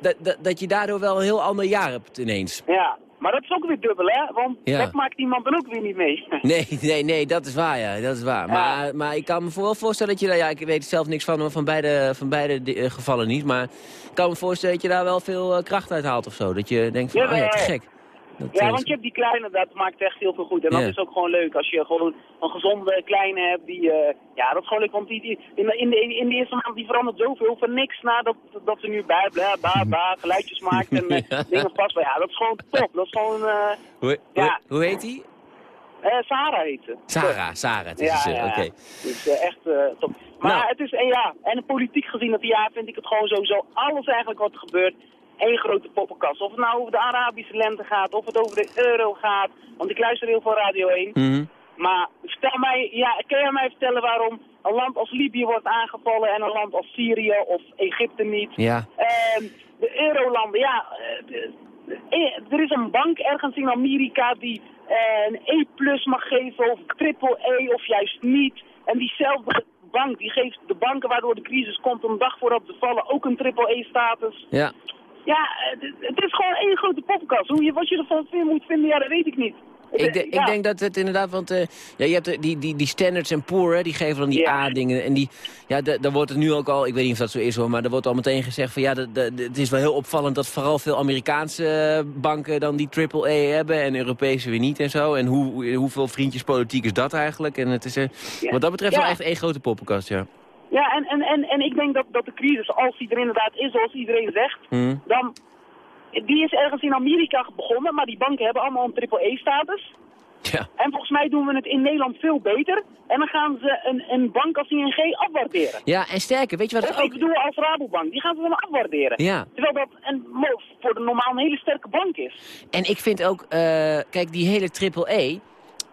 [SPEAKER 3] Dat, dat, dat je daardoor wel een heel ander jaar hebt ineens.
[SPEAKER 13] Ja, maar dat is ook weer dubbel, hè, want
[SPEAKER 3] Ja.
[SPEAKER 13] dat maakt iemand dan ook weer niet mee.
[SPEAKER 3] Nee, nee, nee, dat is waar, ja. Dat is waar. Maar, maar ik kan me wel voorstellen dat je daar... Ja, ik weet zelf niks van, van beide, van beide eh, gevallen niet. Maar ik kan me voorstellen dat je daar wel veel eh, kracht uit haalt of zo. Dat je denkt van,
[SPEAKER 13] Ja,
[SPEAKER 3] oh ja, te gek. Dat,
[SPEAKER 13] Ja,
[SPEAKER 3] eh,
[SPEAKER 13] want je hebt die kleine, dat maakt echt heel veel goed. En dat is ook gewoon leuk als je gewoon een gezonde kleine hebt die... eh, ja, dat is gewoon leuk, want die, die, in, de, in, de, in de eerste maand die verandert zoveel van niks nadat dat ze nu bij bla bla bla geluidjes maakt en eh,
[SPEAKER 3] Ja.
[SPEAKER 13] dingen vast. Maar ja, dat is gewoon top. Dat is gewoon...
[SPEAKER 3] hoe,
[SPEAKER 13] ja.
[SPEAKER 3] hoe, hoe heet die?
[SPEAKER 13] Sarah heet ze.
[SPEAKER 3] Sarah, Sarah. Het is
[SPEAKER 13] Ja,
[SPEAKER 3] dus, eh,
[SPEAKER 13] ja,
[SPEAKER 3] oké.
[SPEAKER 13] Dus eh, echt top. Maar
[SPEAKER 3] Nou.
[SPEAKER 13] het is, en ja, en politiek gezien dat jaar vind ik het gewoon sowieso alles eigenlijk wat er gebeurt. Één grote poppenkast. Of het nou over de Arabische lente gaat, of het over de euro gaat. Want ik luister heel veel Radio 1.
[SPEAKER 3] Mhm.
[SPEAKER 13] Maar vertel mij, ja, kun jij mij vertellen waarom een land als Libië wordt aangevallen en een land als Syrië of Egypte niet?
[SPEAKER 3] Ja.
[SPEAKER 13] Ehm, de eurolanden, ja. eh, eh, er is een bank ergens in Amerika die eh, een E plus mag geven of triple E of juist niet. En diezelfde bank die geeft de banken waardoor de crisis komt een dag voordat ze vallen ook een triple E status.
[SPEAKER 3] Ja.
[SPEAKER 13] Ja, eh, het- is gewoon één grote poppenkast. Hoe je, wat je ervan vind- moet vinden, ja, dat weet ik niet.
[SPEAKER 3] Ik, de-
[SPEAKER 13] Ja.
[SPEAKER 3] ik denk dat het inderdaad, want eh, ja, je hebt de- die, die, die standards en poor, hè, die geven dan die A-dingen. En die, ja, da- daar wordt het nu ook al, ik weet niet of dat zo is hoor, maar er wordt al meteen gezegd van ja, de, het is wel heel opvallend dat vooral veel Amerikaanse eh, banken dan die triple E hebben en Europese weer niet en zo. En hoe, hoe- hoeveel vriendjes politiek is dat eigenlijk? En het is, eh, wat dat betreft wel echt één grote poppenkast, ja.
[SPEAKER 13] Ja, en, en, en, en ik denk dat, dat de crisis, als die er inderdaad is, zoals iedereen zegt,
[SPEAKER 3] Mhm.
[SPEAKER 13] dan... Die is ergens in Amerika begonnen, maar die banken hebben allemaal een triple-E-status.
[SPEAKER 3] Ja.
[SPEAKER 13] En volgens mij doen we het in Nederland veel beter. En dan gaan ze een, een bank als ING afwaarderen.
[SPEAKER 3] Ja, en sterker, weet je wat het
[SPEAKER 13] ik
[SPEAKER 3] ook...
[SPEAKER 13] bedoel als Rabobank, die gaan ze dan afwaarderen.
[SPEAKER 3] Ja.
[SPEAKER 13] Terwijl dat een, voor de normaal een hele sterke bank is.
[SPEAKER 3] En ik vind ook, eh, kijk, die hele triple E,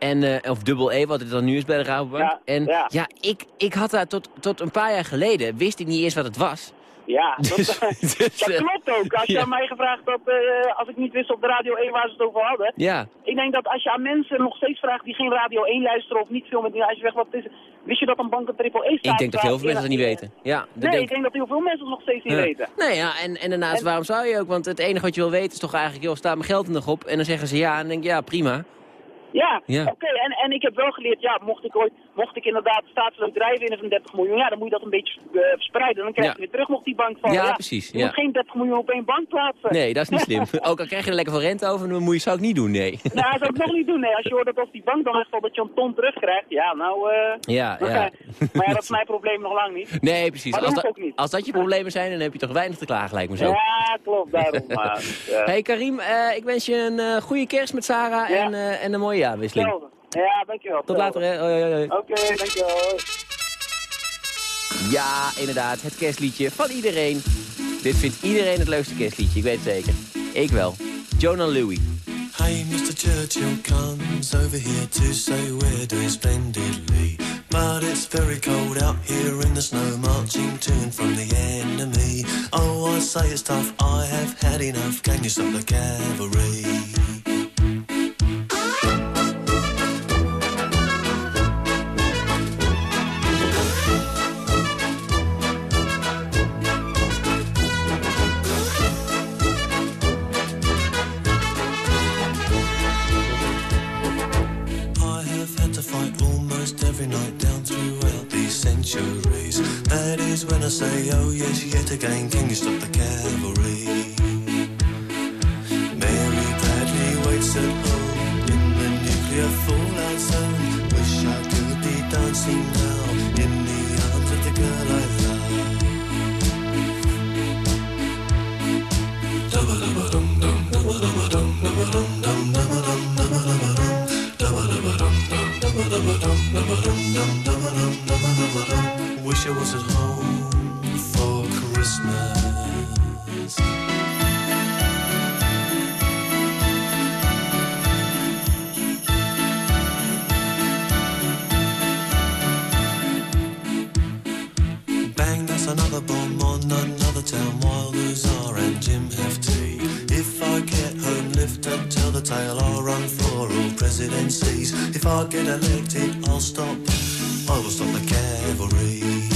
[SPEAKER 3] en, eh, of dubbel E, wat het dan nu is bij de Rabobank.
[SPEAKER 13] Ja,
[SPEAKER 3] en
[SPEAKER 13] ja.
[SPEAKER 3] ja, ik, ik had daar tot, tot een paar jaar geleden, wist ik niet eens wat het was.
[SPEAKER 13] Ja, dat,
[SPEAKER 3] Dus- dus,
[SPEAKER 13] dat
[SPEAKER 3] eh,
[SPEAKER 13] klopt ook. Als je
[SPEAKER 3] ja.
[SPEAKER 13] aan mij gevraagd had, eh, als ik niet wist op de Radio 1 waar ze het over hadden.
[SPEAKER 3] Ja,
[SPEAKER 13] Ik denk dat als je aan mensen nog steeds vraagt die geen Radio 1 luisteren of niet veel met als je zegt wat is, wist je dat een bank een triple E staat?
[SPEAKER 3] ik denk dat heel veel mensen dat niet weten. Ja, dat
[SPEAKER 13] Nee,
[SPEAKER 3] denk
[SPEAKER 13] ik denk dat heel veel mensen het nog steeds niet
[SPEAKER 3] Ja.
[SPEAKER 13] weten.
[SPEAKER 3] Nee, ja, en, en daarnaast,
[SPEAKER 13] En-
[SPEAKER 3] waarom zou je ook? Want het enige wat je wil weten is toch eigenlijk, joh, staat mijn geld er nog op? En dan zeggen ze ja, en dan denk ik, ja, prima.
[SPEAKER 13] Ja,
[SPEAKER 3] Ja.
[SPEAKER 13] oké. En, en ik heb wel geleerd, ja, mocht ik ooit, mocht ik inderdaad staatsloterij winnen van 30 miljoen, ja, dan moet je dat een beetje eh, verspreiden. Dan krijg je
[SPEAKER 3] Ja.
[SPEAKER 13] weer terug nog die bank van.
[SPEAKER 3] Ja, precies,
[SPEAKER 13] Je
[SPEAKER 3] ja.
[SPEAKER 13] moet geen 30 miljoen op één bank plaatsen.
[SPEAKER 3] Nee, dat is niet slim. ook al krijg je er lekker veel rente over, dan moet je, zou ik niet doen, nee.
[SPEAKER 13] Nou, dat zou ik nog niet doen. Nee. Als je hoort dat als die bank dan wegvalt dat je een ton terugkrijgt, ja, nou... eh
[SPEAKER 3] Ja, ja.
[SPEAKER 13] Maar ja, dat is mijn probleem nog lang niet.
[SPEAKER 3] Nee, precies.
[SPEAKER 13] Maar dat
[SPEAKER 3] Als, dat-
[SPEAKER 13] ook niet.
[SPEAKER 3] als dat je problemen zijn, dan heb je toch weinig te klagen, lijkt me zo.
[SPEAKER 13] Ja, klopt, daarom. Maar, ja.
[SPEAKER 3] Hey Karim, eh, ik wens je een goede kerst met Sarah
[SPEAKER 13] Ja.
[SPEAKER 3] en, en een mooie jaarwisseling.
[SPEAKER 13] Ja, dankjewel.
[SPEAKER 3] Tot later, hè.
[SPEAKER 13] Oké, dankjewel. Hoi.
[SPEAKER 3] Ja, inderdaad, het kerstliedje van iedereen. Dit vindt iedereen het leukste kerstliedje, ik weet het zeker. Ik wel. Jonah Louie.
[SPEAKER 10] Hey, Mr. Churchill comes over here to say we're doing splendidly. But it's very cold out here in the snow, marching to and from the enemy. Oh, I say it's tough, I have had enough. Can you stop the cavalry? Stop the I'll stop. I will stop the cavalry.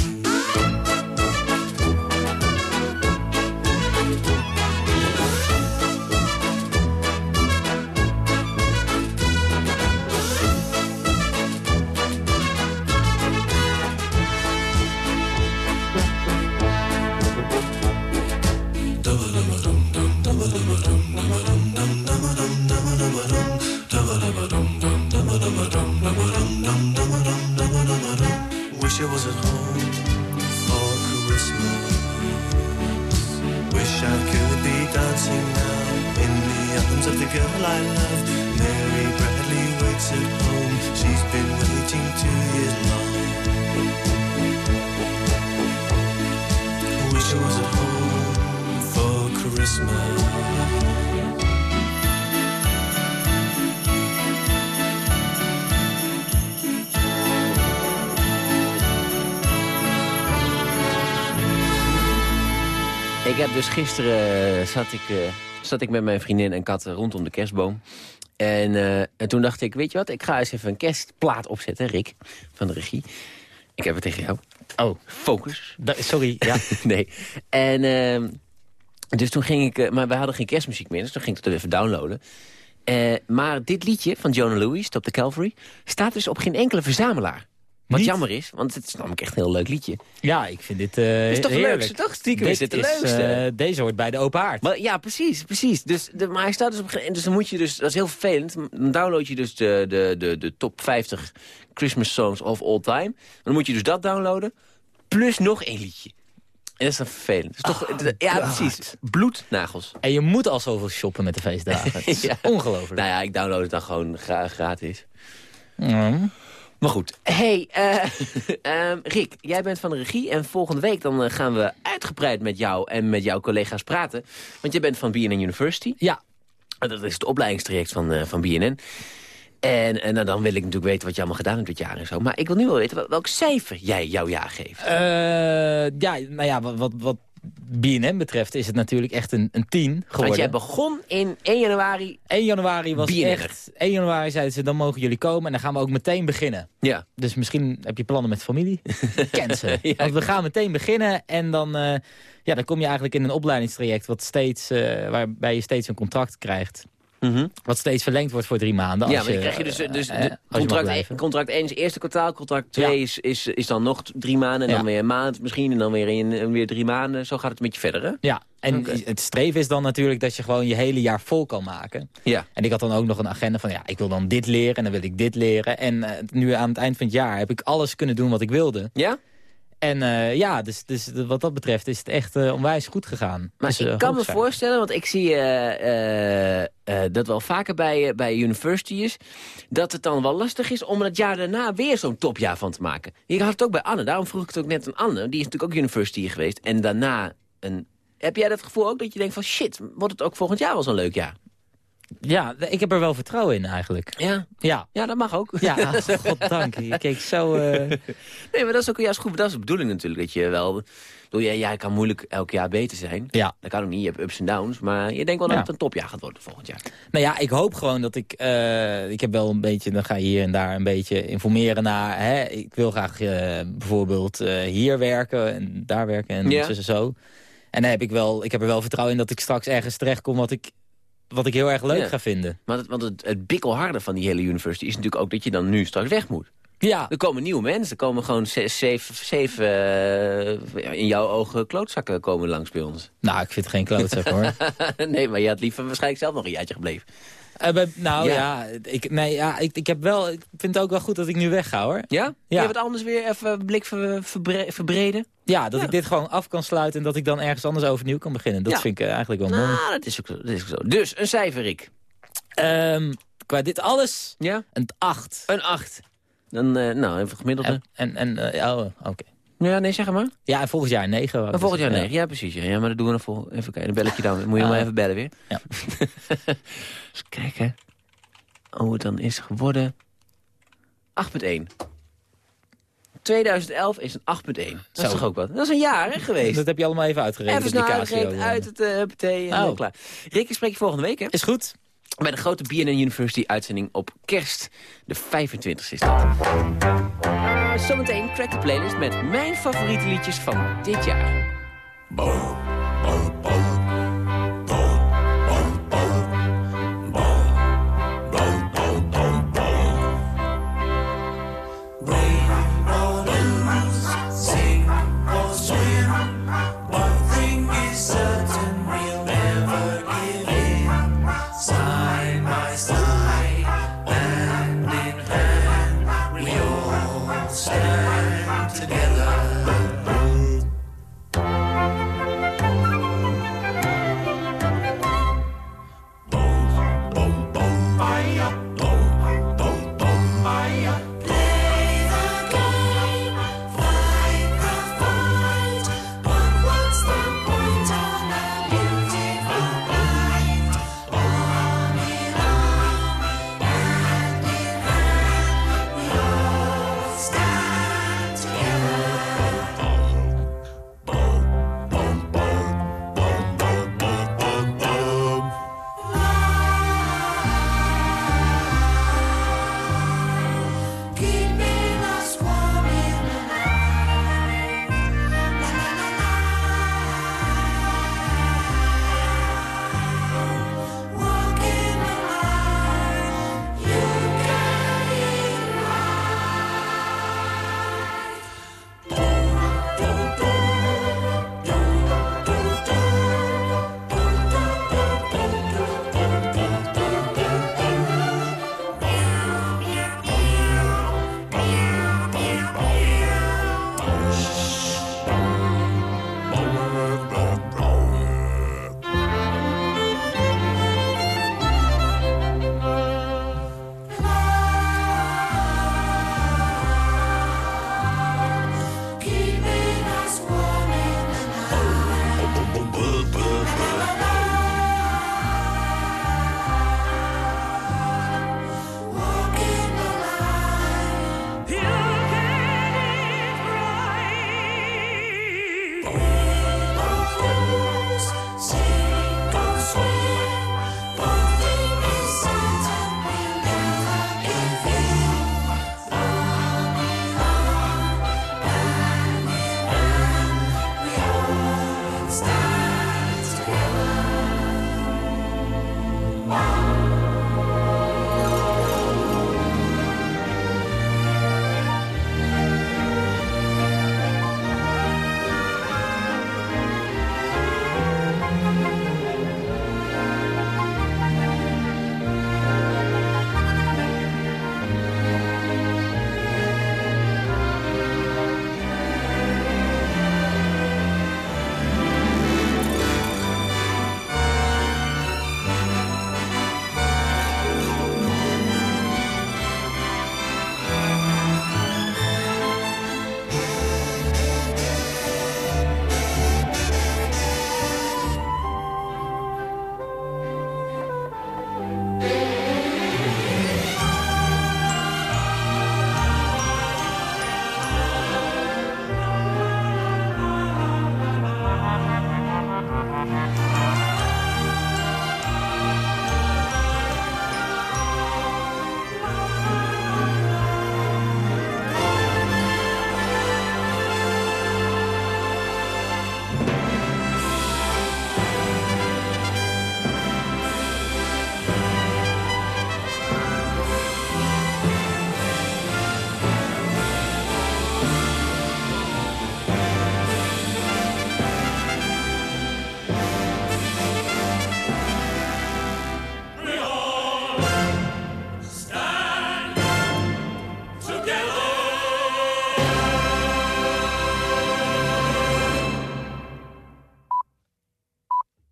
[SPEAKER 3] Dus gisteren eh, zat ik, eh, zat ik met mijn vriendin en kat rondom de kerstboom. En, eh, en toen dacht ik, weet je wat, ik ga eens even een kerstplaat opzetten, Rick, van de regie. Ik heb het tegen jou.
[SPEAKER 14] Oh.
[SPEAKER 3] Focus.
[SPEAKER 14] sorry, ja.
[SPEAKER 3] nee. En ehm, dus toen ging ik, maar we hadden geen kerstmuziek meer, dus toen ging ik het even downloaden. Maar dit liedje van Jonah Lewis, Stop the Calvary, staat dus op geen enkele verzamelaar. Wat
[SPEAKER 14] Niet?
[SPEAKER 3] jammer is, want het is namelijk echt een heel leuk liedje.
[SPEAKER 14] Ja, ik vind dit uh,
[SPEAKER 3] is toch
[SPEAKER 14] heerlijk.
[SPEAKER 3] leukste, toch? Stiekem is dit de leukste.
[SPEAKER 14] eh, deze hoort bij de open haard.
[SPEAKER 3] Maar, ja, precies, precies. Dus, de, maar hij staat dus op geen- dus dan moet je dus, dat is heel vervelend. Dan download je dus de, de, de, de top 50 Christmas songs of all time. Dan moet je dus dat downloaden, plus nog één liedje. En dat is dan vervelend. Dus toch,
[SPEAKER 14] Oh,
[SPEAKER 3] ja,
[SPEAKER 14] God.
[SPEAKER 3] precies. Bloednagels.
[SPEAKER 14] En je moet al zoveel shoppen met de feestdagen. Het is
[SPEAKER 3] Ja.
[SPEAKER 14] ongelooflijk.
[SPEAKER 3] Nou ja, ik download het dan gewoon gra- gratis.
[SPEAKER 14] Mm.
[SPEAKER 3] Maar goed. Hey, ehm, Rick, jij bent van de regie. En volgende week dan eh, gaan we uitgebreid met jou en met jouw collega's praten. Want jij bent van BNN University.
[SPEAKER 14] Ja.
[SPEAKER 3] Dat is het opleidingstraject van, eh, van BNN. En, en nou, dan wil ik natuurlijk weten wat je allemaal gedaan hebt dit jaar en zo. Maar ik wil nu wel weten wel- welk cijfer jij jouw jaar geeft.
[SPEAKER 14] Eh, ja, nou ja, wat, wat, wat BNN betreft is het natuurlijk echt een, een 10 geworden.
[SPEAKER 3] Want jij begon in 1 januari.
[SPEAKER 14] 1 januari was
[SPEAKER 3] BNN'er.
[SPEAKER 14] echt... 1 januari zeiden ze, dan mogen jullie komen. En dan gaan we ook meteen beginnen.
[SPEAKER 3] Ja.
[SPEAKER 14] Dus misschien heb je plannen met familie. Cancelen.
[SPEAKER 3] Ja.
[SPEAKER 14] Want we gaan meteen beginnen. En dan, eh, ja, dan kom je eigenlijk in een opleidingstraject... Wat steeds, eh, waarbij je steeds een contract krijgt. Wat steeds verlengd wordt voor drie maanden.
[SPEAKER 3] Mhm. ja,
[SPEAKER 14] als
[SPEAKER 3] maar dan
[SPEAKER 14] je,
[SPEAKER 3] krijg je dus,
[SPEAKER 14] eh,
[SPEAKER 3] dus
[SPEAKER 14] eh, als je
[SPEAKER 3] contract,
[SPEAKER 14] blijven.
[SPEAKER 3] 1, contract 1 is eerste kwartaal, contract 2 is, is, is dan nog drie maanden en dan
[SPEAKER 14] Ja.
[SPEAKER 3] weer een maand misschien en dan weer, een, weer drie maanden. Zo gaat het een beetje verder, hè?
[SPEAKER 14] Ja, en het streven is dan natuurlijk dat je gewoon je hele jaar vol kan maken.
[SPEAKER 3] Ja.
[SPEAKER 14] En ik had dan ook nog een agenda van, ja, ik wil dan dit leren en dan wil ik dit leren. En eh, nu aan het eind van het jaar heb ik alles kunnen doen wat ik wilde.
[SPEAKER 3] Ja?
[SPEAKER 14] En eh, ja, dus, dus wat dat betreft is het echt eh, onwijs goed gegaan.
[SPEAKER 3] Maar
[SPEAKER 14] Dus, eh,
[SPEAKER 3] ik kan me voorstellen, want ik zie eh, eh, eh, dat wel vaker bij, eh, bij university is... dat het dan wel lastig is om het jaar daarna weer zo'n topjaar van te maken. Je had het ook bij Anne, daarom vroeg ik het ook net aan Anne. Die is natuurlijk ook university geweest. En daarna een... Heb jij dat gevoel ook dat je denkt van shit, wordt het ook volgend jaar wel zo'n leuk jaar?
[SPEAKER 14] Ja, ik heb er wel vertrouwen in eigenlijk.
[SPEAKER 3] Ja?
[SPEAKER 14] Ja.
[SPEAKER 3] Ja, dat mag ook.
[SPEAKER 14] Ja, goddank. Ik keek zo... eh,
[SPEAKER 3] Nee, maar dat is ook juist goed. Dat is de bedoeling natuurlijk. Dat je wel... Bedoel, jij, jij kan moeilijk elk jaar beter zijn.
[SPEAKER 14] Ja.
[SPEAKER 3] Dat kan ook niet. Je hebt ups en downs. Maar je denkt wel dat
[SPEAKER 14] Ja.
[SPEAKER 3] het een topjaar gaat worden volgend jaar.
[SPEAKER 14] Nou ja, ik hoop gewoon dat ik... eh, ik heb wel een beetje... Dan ga je hier en daar een beetje informeren naar... Hè, ik wil graag eh, bijvoorbeeld hier werken en daar werken en
[SPEAKER 3] Ja.
[SPEAKER 14] zo en zo. En dan heb ik, wel, ik heb er wel vertrouwen in dat ik straks ergens terechtkom... wat ik, wat ik heel erg leuk
[SPEAKER 3] Ja.
[SPEAKER 14] ga vinden.
[SPEAKER 3] Want het, want het, het bikkelharde van die hele university is natuurlijk ook dat je dan nu straks weg moet.
[SPEAKER 14] Ja.
[SPEAKER 3] Er komen nieuwe mensen. Er komen gewoon ze- zeven, eh, in jouw ogen klootzakken komen langs bij ons.
[SPEAKER 14] Nou, ik vind het geen klootzak hoor.
[SPEAKER 3] nee, maar je had liever waarschijnlijk zelf nog een jaartje gebleven.
[SPEAKER 14] Eh, bij- nou
[SPEAKER 3] Ja.
[SPEAKER 14] ja, ik, nee, ja ik, ik, heb wel, ik vind het ook wel goed dat ik nu wegga hoor.
[SPEAKER 3] Ja?
[SPEAKER 14] Ja.
[SPEAKER 3] Je wat anders weer even blik ver- verbre- verbreden?
[SPEAKER 14] Ja, dat ik dit gewoon af kan sluiten en dat ik dan ergens anders overnieuw kan beginnen. Dat
[SPEAKER 3] Ja.
[SPEAKER 14] vind ik eh, eigenlijk wel mooi.
[SPEAKER 3] Nou, dat is ook, zo, dat is ook zo. Dus, een cijfer, Rick.
[SPEAKER 14] Ehm, qua dit alles,
[SPEAKER 3] Ja?
[SPEAKER 14] een 8.
[SPEAKER 3] Een 8. Dan, eh, nou, even gemiddelde.
[SPEAKER 14] En, en, en eh, oh, oké.
[SPEAKER 3] Ja, nee, zeg maar.
[SPEAKER 14] Ja, en volgend jaar een 9. wou ik
[SPEAKER 3] En volgend jaar
[SPEAKER 14] zeggen.
[SPEAKER 3] 9, ja precies. Ja. ja, maar dat doen we dan vol. Even kijken, dan bel ik je dan. Moet je
[SPEAKER 14] Ah.
[SPEAKER 3] maar even bellen weer.
[SPEAKER 14] Ja.
[SPEAKER 3] Eens kijken. Oh, het dan is geworden 8.1. 2011 is een 8.1. Dat is toch ook wat? Dat is een jaar hè, geweest.
[SPEAKER 14] Dat heb je allemaal even uitgerekend.
[SPEAKER 3] Even snel uitgerekend, uit het uh, huppatee en
[SPEAKER 14] Oh.
[SPEAKER 3] eh, klaar. Rick, ik spreek je volgende week hè?
[SPEAKER 14] Is goed.
[SPEAKER 3] Bij de grote BNN University uitzending op kerst. De 25 is dat. Zometeen crack de playlist met mijn favoriete liedjes van dit jaar.